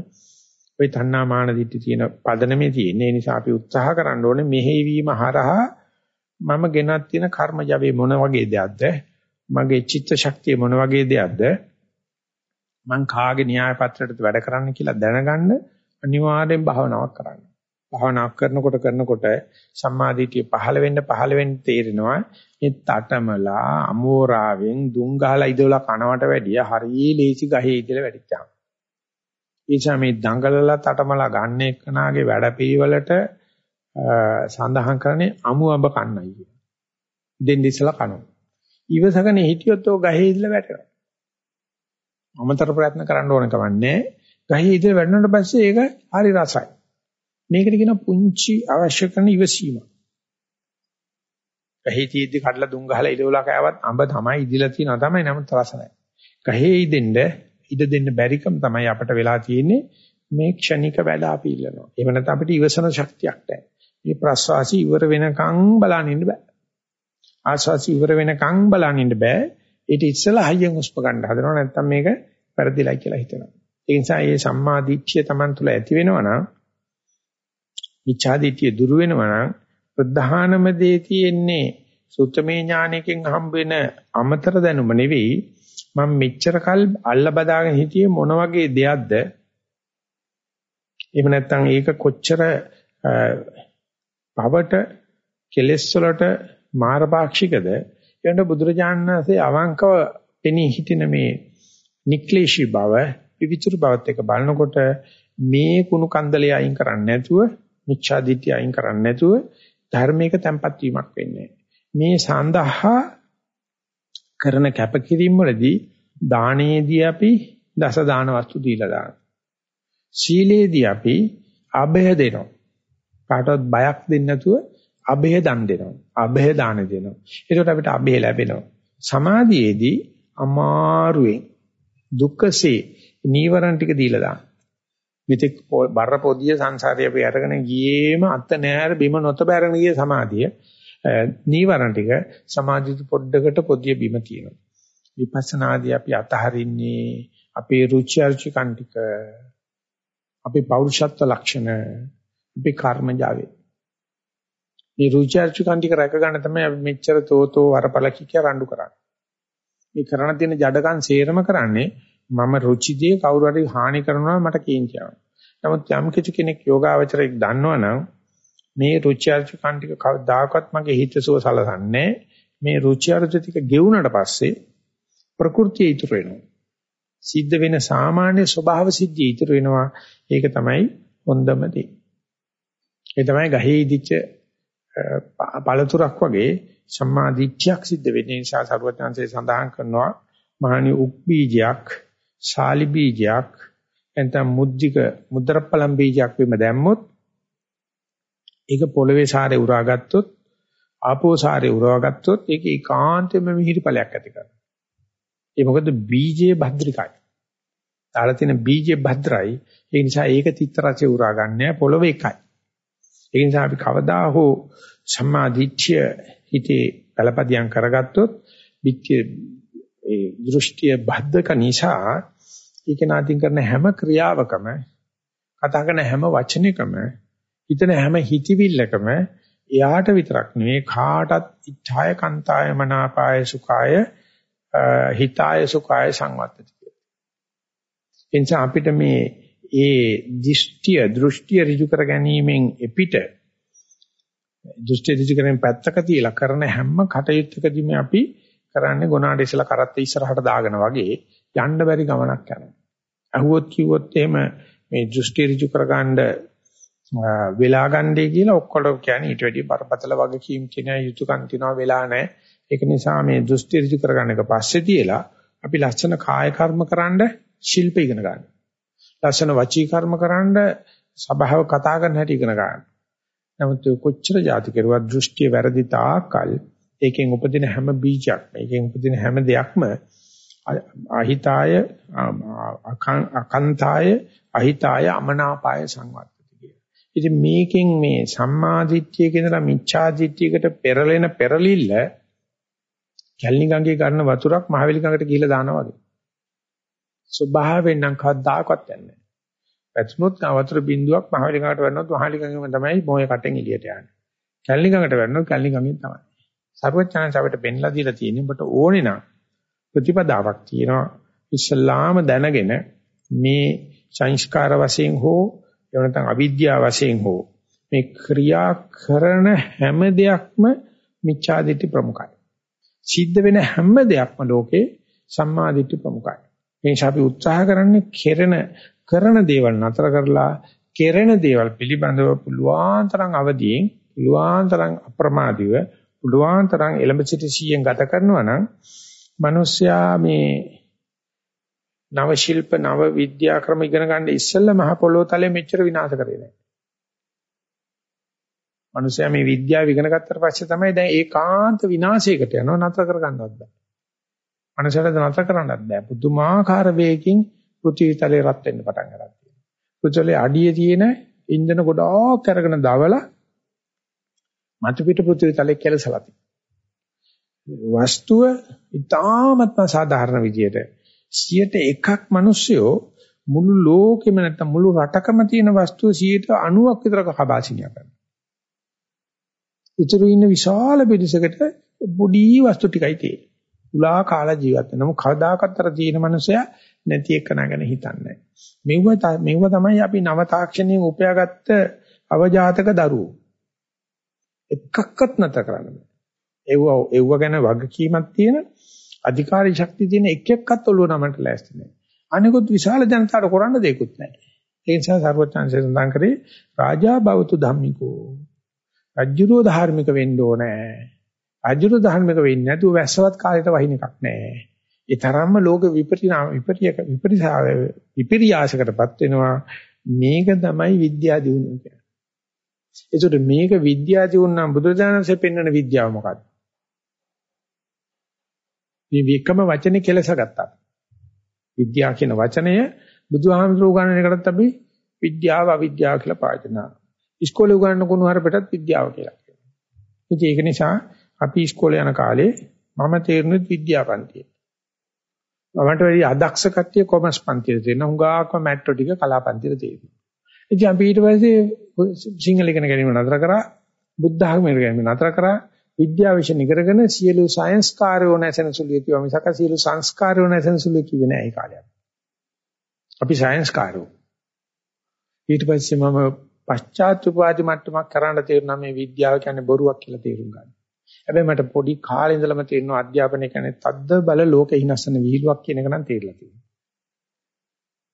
ওই තණ්හා මාන දිට්ඨි තියෙන පදනමේ තියෙන. ඒ නිසා අපි උත්සාහ කරන්න ඕනේ මෙහෙවීම හරහා මම ගෙනත් තියෙන කර්ම ජවේ මොන වගේ දෙයක්ද? මගේ චිත්ත ශක්තිය මොන වගේ දෙයක්ද? මං කාගේ න්‍යාය පත්‍රයටද වැඩ කරන්න කියලා දැනගන්න අනිවාර්යෙන් භාවනාවක් කරන්න. භාවනාවක් කරනකොට කරනකොට සම්මාදිටිය පහළ වෙන්න පහළ වෙන්න තේරෙනවා මේ තටමලා අමෝරාවෙන් දුම් ගහලා ඉදවලා කනවට වැඩිය හරිය ලේසි ගහේ ඉදලා වැඩිච්චා. එනිසා මේ දඟලලා තටමලා ගන්න එක්කනාගේ වැඩපිළිවෙලට සඳහන් කරන්නේ අමු අඹ කන්නයි කියන. දෙන්න ඉස්සලා කනවා. ඉවසගෙන හිටියොත් ඔය ගහේ ඉදලා වැටෙනවා. අමතර ප්‍රයත්න කරන්න ඕන කමන්නේ. ගහේ ඉදලා වැටුණාට පස්සේ ඒක හරි රසයි. මේකට කියන පුංචි අවශ්‍ය කරන ඉවසීම. ගහේ තියෙද්දි කඩලා දුම් ගහලා ඉලවලා කෑවත් අඹ තමයි ඉදිලා තියෙනවා තමයි නමුත් රස නැහැ. ගහේ ඉදෙන්න ඉඩ දෙන්න බැරිකම තමයි අපිට වෙලා තියෙන්නේ මේ ක්ෂණික වැඩ අපි ඉල්ලනවා. එහෙම නැත්නම් අපිට ඉවසන ශක්තියක් නැහැ. මේ ප්‍රස්වාසි ඉවර වෙනකන් බලන්න ඉන්න බෑ. ආස්වාසි ඉවර වෙනකන් බලන්න ඉන්න බෑ. ඊට ඉස්සෙල්ලා හයියෙන් හුස්ම ගන්න හදනවා නැත්නම් මේක වැරදිලා කියලා හිතනවා. ඒ නිසා මේ සම්මා දිට්ඨිය Taman තුල ඇති වෙනවා නම් මිච්ඡාදිට්ඨිය දුරු වෙනවා නම් ප්‍රධානම දේ තියෙන්නේ සුත්තමේ ඥානයකින් හම්බ වෙන අමතර දැනුම නෙවෙයි මම මෙච්චර කල් අල්ල බදාගෙන හිටියේ මොන වගේ දෙයක්ද එහෙම නැත්නම් ඒක කොච්චර පවට කෙලෙස් වලට මාරපාක්ෂිකද එනකොට බුදුරජාණන් වහන්සේ අවංකව පෙනී හිටින මේ නික්ලේශී බව විවිචුරු බවත් එක බලනකොට මේ කුණු කන්දලේ අයින් කරන්නේ නැතුව මිච්ඡා දිට්ඨිය අයින් කරන්නේ නැතුව ධර්මයක තැම්පත් වීමක් වෙන්නේ මේ සඳහා කරන කැපකිරීම වලදී දානයේදී අපි දස දාන වස්තු දීලා දානවා. සීලේදී අපි අභය දෙනවා. කාටවත් බයක් දෙන්නේ නැතුව අභය දන් දෙනවා. අභය දාන දෙනවා. ඒකට අපිට අභය ලැබෙනවා. සමාධියේදී අමාරුවෙන් දුක්ඛසේ නීවරණ ටික දීලා දානවා. මෙතෙක් බර පොදිය සංසාරය අපි අරගෙන ගියේම අත නෑර බිම නොතබරන ගිය සමාධිය නීවරණ ටික සමාධිය පොඩ්ඩකට පොදිය බිම තියෙනවා විපස්සනාදී අපි අතහරින්නේ අපේ රුචි අරුචිකන් ටික අපේ පෞරුෂත්ව ලක්ෂණ අපේ කර්මජාවේ මේ රුචි අරුචිකන් ටික රැක ගන්න තමයි අපි මෙච්චර තෝතෝ වරපල කික රණ්ඩු කරන්නේ මේ කරණ තියෙන ජඩකම් සේරම කරන්නේ මම රුචිදී කවුරු හරි හානි කරනවා මට කේන්ති යනවා. නමුත් යම් කිසි කෙනෙක් යෝගාවචරයක් දන්නවනම් මේ රුචි අරුචි කන්ටික කවදාකවත් මගේ හිතසුව සලසන්නේ මේ රුචි අරුචි ටික ගෙවුනට පස්සේ ප්‍රകൃතිය ඉතුරු වෙනවා. සිද්ධ වෙන සාමාන්‍ය ස්වභාව සිද්ධිය ඉතුරු වෙනවා. ඒක තමයි හොඳම දේ. ඒ තමයි ගහේ ඉදිච්ච පළතුරක් වගේ සම්මා දිට්ඨියක් සිද්ධ වෙන්නේ නිසා සරුවත්‍යංශය සඳහන් කරනවා මහණි උක් බීජයක් ශාලි බීජයක් එතන මුද්දික මුද්‍රප්පලම් බීජයක් වෙම දැම්මොත් ඒක පොළවේ සාරේ උරාගත්තොත් ආපෝ සාරේ උරාගත්තොත් ඒක ඒකාන්තයෙන්ම මිහිරි ඵලයක් ඇති කරනවා. ඒ මොකද බීජයේ භද්‍රිකයි. තාලා තියෙන බීජයේ භද්‍රයි. ඒ නිසා ඒක තිත්ත රසෙ උරාගන්නේ පොළවේ එකයි. ඒ නිසා අපි කවදා හෝ සම්මා දිට්ඨිය හිතේ පළපදියම් කරගත්තොත් ඒ දෘෂ්ටිය බද්ධක නිසා ඒක නාතින් කරන හැම ක්‍රියාවකම කතා කරන හැම වචනයකම හිතන හැම හිතවිල්ලකම එයාට විතරක් නෙවෙයි කාටත් ඉච්ඡාය කන්තාය මනාපාය සුඛාය හිතාය සුඛාය සංවත්තති කියලා. එනිසා අපිට මේ ඒ දෘෂ්ටිය දෘෂ්ටිය ඍජු කර ගැනීමෙන් එපිට දෘෂ්ටි ඍජු කරගෙන පැත්තක තියලා කරන හැම කටයුත්තකදීම අපි කරන්නේ ගොනාට ඉස්සලා කරත් ඉස්සරහට දාගෙන වගේ යන්න බැරි ගමනක් යනවා. අහුවොත් කිව්වොත් එහෙම මේ දෘෂ්ටි ඍජු කරගන්න වෙලා ගන්නයි කියලා ඔක්කොම කියන්නේ ඊට වැඩිය බරපතල වගකීම් කියන යුතුයකම් තියනවා වෙලා නැහැ. ඒක නිසා මේ දෘෂ්ටි ඍජු කරගන්න එක පස්සේ තියලා අපි ලස්සන කාය කර්ම කරන්න ශිල්ප ඉගෙන ගන්න. ලස්සන වචී කර්ම කරන්න සබාව කතා කරන හැටි ඉගෙන ගන්න. නමුත් කොච්චර જાති කෙරුවා දෘෂ්ටිය වැරදි තාකල් ඒකෙන් උපදින හැම බීජයක් මේකෙන් උපදින හැම දෙයක්ම අහිතාය අකන්තාය අහිතාය අමනාපාය සංවත්තති කියලා. ඉතින් මේකෙන් මේ සම්මාදිට්ඨියක ඉඳලා මිච්ඡාදිට්ඨියකට පෙරලෙන පෙරලිල්ල කැලණි ගඟේ ගන්න වතුරක් මහවැලි ගඟට ගිහිලා දානවා වගේ. ස්වභාවයෙන් නම් කවදාකවත් යන්නේ නැහැ. පැතුනොත් වතුර බින්දුවක් මහවැලි ගඟට වැන්නොත් මහවැලි ගඟෙම තමයි මොයේ කටෙන් එළියට යන්නේ. කැලණි ගඟට වැන්නොත් කැලණි ගඟෙන් තමයි. සර්වඥාන්ස අපිට පෙන්ලා දීලා තියෙන්නේ ඔබට ඕනේ නම් ප්‍රතිපදාවක් තියෙනවා ඉස්ලාම දැනගෙන මේ සංස්කාර වශයෙන් හෝ එහෙම නැත්නම් අවිද්‍යාව වශයෙන් හෝ මේ ක්‍රියා කරන හැම දෙයක්ම මිච්ඡාදිට්ඨි ප්‍රමුඛයි. සිද්ධ වෙන හැම දෙයක්ම ලෝකේ සම්මාදිට්ඨි ප්‍රමුඛයි. ඒ නිසා අපි උත්සාහ කරන්නේ කෙරෙන කරන දේවල් නතර කරලා කෙරෙන දේවල් පිළිබඳව පුළුවන් තරම් අවදියෙන් පුළුවන් තරම් අප්‍රමාදීව පුළුවන් තරම් එලඹ සිට සියෙන් ගත කරනවා නම් මිනිස්සයා මේ නව ශිල්ප නව විද්‍යා ක්‍රම ඉගෙන ගන්න ඉස්සෙල්ලා මහ පොළොව තලයේ මෙච්චර විනාශ කරේ නැහැ. මිනිස්සයා මේ විද්‍යාව ඉගෙන ගත්තට පස්සේ තමයි දැන් ඒකාන්ත විනාශයකට යනවා නතර කරගන්නවත් බෑ. මනසට නතර කරන්නත් බෑ. පුදුමාකාර වේගකින් පෘථිවි තලයේ රත් වෙන්න පටන් ගන්නවා. පෘථිවියේ අඩියේ තියෙන ඉන්ධන ගොඩාක් අරගෙන දවලා මතු පිට පෘථිවි තලයේ කෙලසලා තියෙනවා. වස්තුව ඉතාමත්ම සාධාරණ විදියට 101ක් මිනිස්සුયો මුළු ලෝකෙම නැත්නම් මුළු රටකම තියෙන වස්තුව 90ක් විතර කබාසිනියා කරනවා. ඉතුරු ඉන්න විශාල පිරිසකට පොඩි වස්තු ටිකයි තියෙන්නේ. උලා කාලා ජීවත් වෙන. නමුත් කවදාකවත් අර තියෙන මනුස්සයා නැති එක නගන හිතන්නේ. මෙව්ව මෙව්ව තමයි අපි නව තාක්ෂණයෙන් උපයාගත්ත අවජාතක දරුවෝ. එකක්වත් නැත කරන්න බෑ. එව්ව එව්ව ගැන වගකීමක් තියෙන අධිකාරී ශක්තිය තියෙන එක එක්කත් ඔළුව නමන්න ලෑස්ති නැහැ. අනිකුත් විශාල ජනතාවට කරන්න දෙයක්වත් නැහැ. ඒ නිසා සර්වඥාන්සේ සඳහන් කරේ රාජා බවතු ධම්මිකෝ. රජ්ජුරෝ ධාර්මික වෙන්න ඕනේ. රජ්ජුරෝ ධාර්මික වෙන්නේ නැතුව වැස්සවත් කාලයට වහින එකක් නැහැ. ඒ තරම්ම ලෝක විපරිණාම විපරියක විපරිසාව විපරියාසකටපත් වෙනවා. මේක තමයි විද්‍යා දියුණුව කියන්නේ. ඒකට මේක විද්‍යා දියුණුව නම් බුදුරජාණන්සේ පෙන්වන විද්‍යාව මොකක්ද? මේ විකම වචනේ කෙලසගත්තා. විද්‍යාව කියන වචනය බුදුහාමුදුරුවෝ ගණන එකටත් අපි විද්‍යාව අවිද්‍යාව කියලා පාවිච්චි කරනවා. ඉස්කෝලේ උගන්වන කුණු හරපටත් විද්‍යාව කියලා කියනවා. ඉතින් ඒක නිසා අපි ඉස්කෝලේ යන කාලේ මම තේරුණේ විද්‍යාපන්තියේ. මමට වැඩි අදක්ෂ කට්ටිය කොමර්ස් පන්තියේ තියෙන හුඟාක්ම මැට්‍රෝ ටික කලාපන්තියේ තියෙනවා. ඉතින් අපි ඊට පස්සේ සිංහල ඉගෙන ගැනීම නතර කරා බුද්ධ ධර්ම ඉගෙන ගැනීම නතර කරා විද්‍යාව විශ්ය නිකරගෙන සියලු සයන්ස් කාර්යෝ නැසෙන සුළු කිව්වා මිසක සියලු සංස්කාරයෝ නැසෙන සුළු කිව්වේ නෑ ඒ කාලේ. අපි සයන්ස් කාර්යෝ. ඊට පස්සේ මම පශ්චාත් උපාධි මට්ටමක් කරන්න තේරුණා මේ විද්‍යාව කියන්නේ බොරුවක් කියලා තේරුම් ගන්න. හැබැයි මට පොඩි කාලේ ඉඳලම තේරෙනවා අධ්‍යාපනය කියන්නේ තද්ද බල ලෝකෙ හිනස්සන විහිළුවක් කියන එක නම් තේරලා තියෙනවා.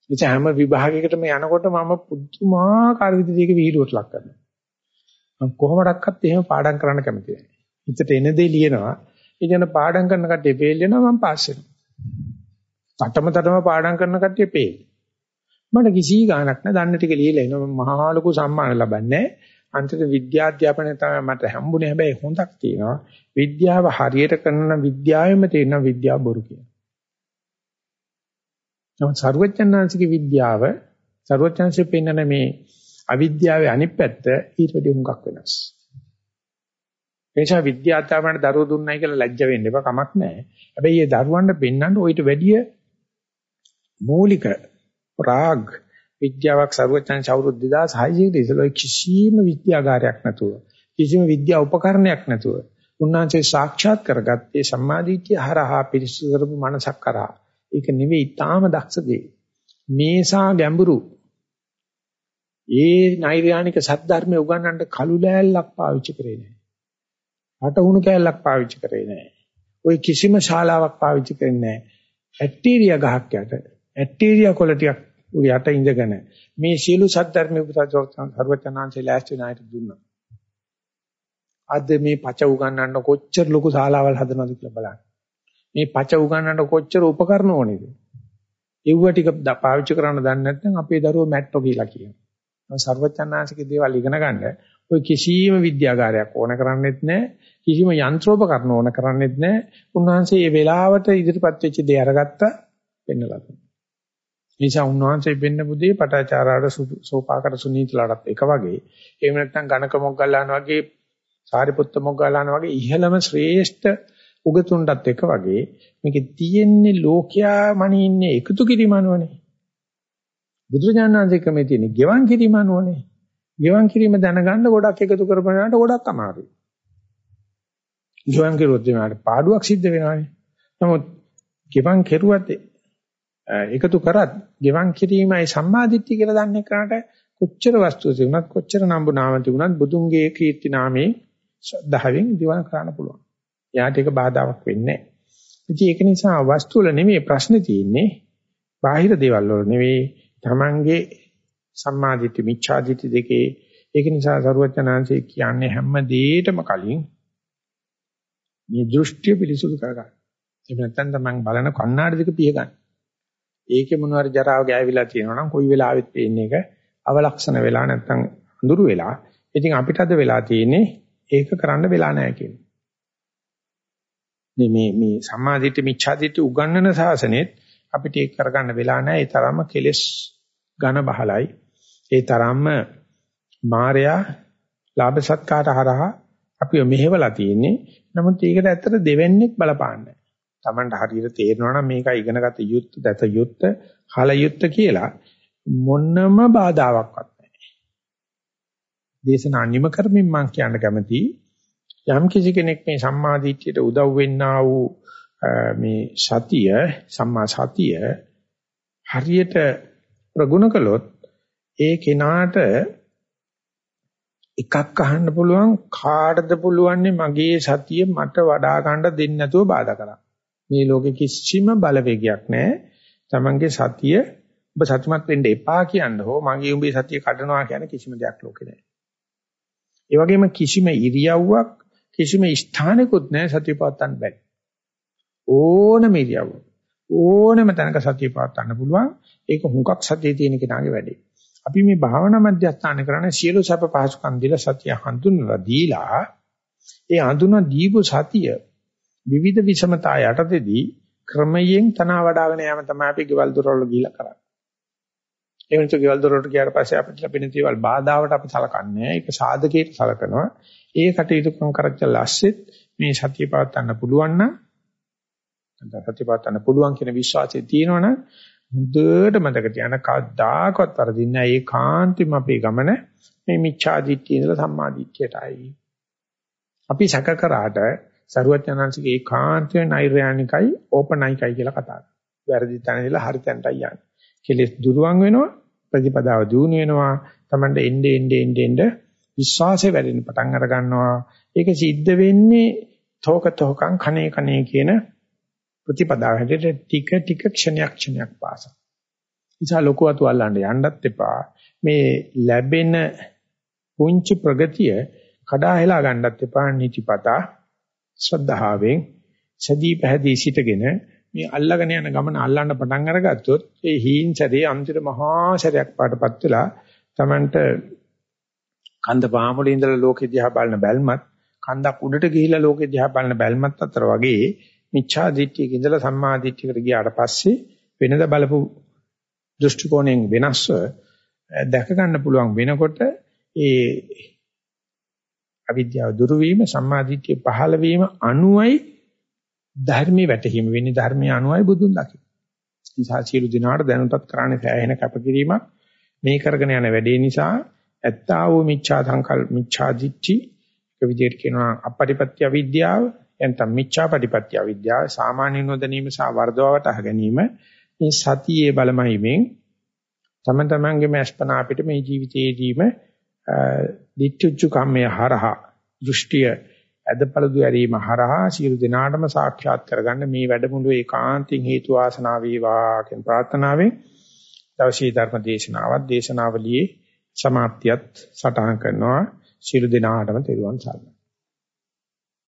ඉතින් හැම විභාගයකටම යනකොට මම පුදුමාකාර විදිහට විහිළුවට ලක් කරනවා. මම කොහොමඩක්වත් එහෙම පාඩම් කරන්න කැමති නැහැ. හිතට එන දේ ලියනවා. ඒ කියන පාඩම් කරන කට්ටිය ෆේල් වෙනවා මම පාස් වෙනවා. තටම තටම පාඩම් කරන කට්ටිය ෆේල්. මට කිසි ගාණක් නැහැ. දන්න ටික ලියලා එනවා. මහා ලොකු සම්මාන ලබන්නේ අන්තිම විද්‍යාධ්‍යාපනය තමයි මට හම්බුනේ. හැබැයි හොඳක් තියෙනවා. විද්‍යාව හරියට කරන විද්‍යාවෙම තියෙන විද්‍යාව බොරු කියනවා. නමුත් සරුවචනාංශික විද්‍යාව සරුවචනාංශයෙන් පෙන්වන මේ අවිද්‍යාවේ අනිත් පැත්ත ඊට වඩා හුඟක් වෙනස්. එනිසා විද්‍යාත්මකට දරුවෝ දුන්නයි කියලා ලැජ්ජ වෙන්න එපා කමක් නැහැ. හැබැයි මේ දරුවන්ට පෙන්වන්න ඔయిత වැඩිය මූලික රාග විද්‍යාවක් සර්වඥාන් අවුරුදු 2600 කට ඉස්සෙල්ලා කිසිම විද්‍යාගාරයක් නැතුව කිසිම විද්‍යා උපකරණයක් නැතුව උන්වහන්සේ සාක්ෂාත් කරගත්තේ සම්මාදිට්ඨිය හරහා පිරිසිදු කරපු මනසක් කරා. ඒක නෙවෙයි ඊටාම දක්ෂ දේ. මේසා ගැඹුරු ඒ නෛර්යානික සත්‍ය උගන්වන්න කළු ලෑල්ලක් පාවිච්චි කරේ නැහැ. රටහුණු කෑල්ලක් පාවිච්චි කරේ නැහැ. ওই කිසිම ශාලාවක් පාවිච්චි කරන්නේ නැහැ. ඇක්ටීරියා ගහක් යට ඇක්ටීරියා කොළ ටිකක් යට ඉඳගෙන මේ සියලු සත්‍යර්මයේ සර්වචනාංශය ලෑස්ති නායට දුන්නා. අද මේ පච උගන්වන්න කොච්චර ලොකු ශාලාවල් හදනවද කියලා බලන්න. මේ පච උගන්වන්න කොච්චර උපකරණ ඕනේද? ඒව ටික පාවිච්චි කරන්න දන්නේ නැත්නම් අපේ දරුවෝ මැට්ටෝ කියලා කියනවා. සර්වචන්නාංශික දේවල් ඉගෙන ගන්න ඔය කිසියම් විද්‍යාගාරයක් ඕන කරන්නේත් නැහැ කිසිම යන්ත්‍රෝපකරණ ඕන කරන්නේත් නැහැ උන්වහන්සේ මේ වෙලාවට ඉදිරිපත් වෙච්ච දේ අරගත්ත පෙන්නලා දුන්නා නිසා උන්වහන්සේ වෙන්න බුදේ පටාචාරාට සෝපාකට සුනීතලාටත් එක වගේ එහෙම නැත්නම් ගණක මොග්ගල්ලාන වගේ සාරිපුත්ත මොග්ගල්ලාන වගේ ඉහළම ශ්‍රේෂ්ඨ උගතුන්ටත් එක වගේ මේකේ තියෙන්නේ ලෝකයා මනින්නේ එකතු කිරීමනවනේ බුදුරජාණන් ක්‍රමයේ තියෙන ගෙවන් කිරීම අනුවනේ. ගෙවන් කිරීම දැනගන්න ගොඩක් එකතු කරපනාට ගොඩක් අමාරුයි. ගෙවන් කෙරුවොත් එයාට පාඩුවක් සිද්ධ වෙනවානේ. නමුත් ගෙවන් කෙරුවත් එකතු කරත් ගෙවන් කිරීමයි සම්මාදිට්ඨිය කියලා දන්නේ කරාට කොච්චර වස්තු තිබුණත් කොච්චර නම්බු නාම තිබුණත් බුදුන්ගේ කීර්ති නාමේ ශ්‍රද්ධාවෙන් දිවන කරන්න පුළුවන්. එයාට ඒක බාධාවක් වෙන්නේ නැහැ. ඉතින් ඒක නිසා වස්තු වල නෙමෙයි ප්‍රශ්නේ තියෙන්නේ. බාහිර දේවල් වල නෙවෙයි තමන්ගේ සම්මාදිට්ඨි මිච්ඡාදිට්ඨි දෙකේ ඒක නිසා සරුවචනාංශය කියන්නේ හැම දෙයකටම කලින් මේ දෘෂ්ටිය පිළිසුදු කරගන්න. එහෙම නැත්නම් තමන් බලන කණ්ණාඩි දෙක පිය ගන්න. ඒකේ මොනවා හරි ජරාව ගෑවිලා තියෙනවා නම් කොයි වෙලාවෙත් පේන එක අවලක්ෂණ වෙලා නැත්නම් අඳුරු වෙලා. ඉතින් අපිට අද වෙලා තියෙන්නේ ඒක කරන්න වෙලා නැහැ කියන්නේ. මේ මේ මේ සම්මාදිට මිච්ඡාදිට උගන්නන සාසනෙත් අපිට ඒක කරගන්න වෙලා නැහැ ඒ තරම්ම කෙලෙස් ඝන බහලයි ඒ තරම්ම මායයා ලාභ සත්කාර හරහා අපිව මෙහෙवला තියෙන්නේ නමුත් ඒකට ඇත්තට දෙවන්නේක් බලපාන්නේ Tamanට හරියට තේරෙනවා නම් මේක ඉගෙනගත යුත්ත, දත යුත්ත, හල යුත්ත කියලා මොනම බාධාවක්වත් නැහැ. දේශනා නිම කරමින් මම කියන්න කැමතියි යම් කිසි කෙනෙක් මේ සම්මාදිට්ඨියට උදව් වෙන්නා වූ මේ සතිය සම්මා සතිය හරියට ප්‍රගුණ කළොත් ඒ කෙනාට එකක් අහන්න පුළුවන් කාටද පුළුවන් මගේ සතිය මට වඩා ගන්න දෙන්නේ නැතුව බාධා කරා. මේ ලෝකෙ කිසිම බලවේගයක් නැහැ. Tamange සතිය ඔබ සතුටුමත් වෙන්න එපා කියන්න හෝ මගේ උඹේ සතිය කඩනවා කියන කිසිම දෙයක් ලෝකේ නැහැ. ඒ වගේම කිසිම ඉරියව්වක් කිසිම ස්ථානයකුත් නැහැ සතිය පවත්වන්න බැහැ. ඕනම ඉරියව්ව ඕනම තැනක සතිය පවත්වන්න පුළුවන් ඒක හුඟක් සතියේ තියෙන කෙනාගේ වැඩේ අපි මේ භාවනා මධ්‍යස්ථාන කරන්නේ සියලු සැප පහසුකම් දීලා සතිය හඳුන්වලා දීලා ඒ හඳුන දීපු සතිය විවිධ විෂමතා යටතේදී ක්‍රමයෙන් තනවා වඩ아가න යාම තමයි අපි ගෙවල් දොරවල් ගිහිලා කරන්නේ. ඒ වෙනතු ගෙවල් දොරවලට ගියාට පස්සේ අපිට ලැබෙන දේවල් බාධාවට අපි සලකන්නේ ඒක සාධකයට සලකනවා. ඒ කටයුතු කරච්ච ලස්සෙත් මේ සතිය පවත්වන්න පුළුවන් නම් ප්‍රතිපත්තන්න පුළුවන් කියන විශ්වාසය තියෙනවනම් හොඳට මතක තියාගන්න කවදාකවත් වරදින්නේ නැහැ. ඒකාන්තෙම අපේ ගමන මේ මිච්ඡා දිට්ඨිය ඉඳලා සම්මා දිට්ඨියටයි අපි සැක කරාට සරුවඥාන්සික ඒකාන්තයේ නෛර්යානිකයි ඕපනයිකයි කියලා කතා කරනවා. වැරදි තැන ඉඳලා හරි තැනටයි යන්නේ. කෙලෙස් දුරවන් වෙනවා ප්‍රතිපදාව දිනු වෙනවා තමන්ට එnde ende ende ende විශ්වාසය වැඩෙන පටන් අර ගන්නවා. ඒක සිද්ධ වෙන්නේ තෝක තෝකං කනේ කනේ කියන ප්‍රතිපදාව හැටියට ටික ටික ක්ෂණයක් ක්ෂණයක් පාසා. නිසා ලොකු අතු අල්ලන්න යන්නත් එපා. මේ ලැබෙන පුංචි ප්‍රගතිය කඩාහෙලා ගන්නත් එපා නිතිපතා ශ්‍රද්ධාවෙන් සදී පැහැදී සිටගෙන මේ අල්ලගෙන යන ගමන අල්ලන්න පටන් අරගත්තොත් ඒ හීන් සැරේ අන්තිම මහා සැරයක් පාටපත් වෙලා Tamanට කන්ද පාමුලේ ඉඳලා ලෝකෙ දිහා බලන බැල්මත් කන්දක් උඩට ගිහිලා ලෝකෙ දිහා බලන බැල්මත් අතර වගේ මිච්ඡා දිට්ඨියක ඉඳලා සම්මා දිට්ඨියකට ගියාට පස්සේ වෙනද බලපු දෘෂ්ටි කෝණයෙන් වෙනස්ව දැක ගන්න පුළුවන් වෙනකොට ඒ අවිද්‍යාව දුරු වීම සම්මාදිට්ඨිය පහළ වීම අනුවයි ධර්මයේ වැටහීම වෙන්නේ ධර්මයේ අනුවයි බුදුන් දකින්න. නිසා සියලු දිනාට දැනුටත් කරන්නේ සෑහෙන කැපකිරීමක් මේ කරගෙන යන වැඩේ නිසා ඇත්තා වූ මිච්ඡා සංකල්ප මිච්ඡා දිට්ඨි එක විදිහට කියනවා අපටිපත්‍ය අවිද්‍යාව එතන මිච්ඡා පටිපත්‍ය අවිද්‍යාව සාමාන්‍ය නොදැනීම සහ වර්ධවවට අහ ගැනීම මේ සතියේ බලමයිමෙන් තම තමන්ගේ මස්පනා අපිට මේ ජීවිතයේදීම දිට්ඨුච්ච කම්මය හරහා දෘෂ්ටිය ඇදපළදු ඇරීම හරහා සියලු දිනාටම සාක්ෂාත් කරගන්න මේ වැඩමුළුවේ ඒකාන්තයෙන් හේතු වාසනා වේවා කියන ප්‍රාර්ථනාවෙන් දවසේ ධර්ම දේශනාවත් දේශනාවලියේ સમાප්තියත් සටහන් කරනවා. සියලු දිනාටම තෙරුවන් සරණයි.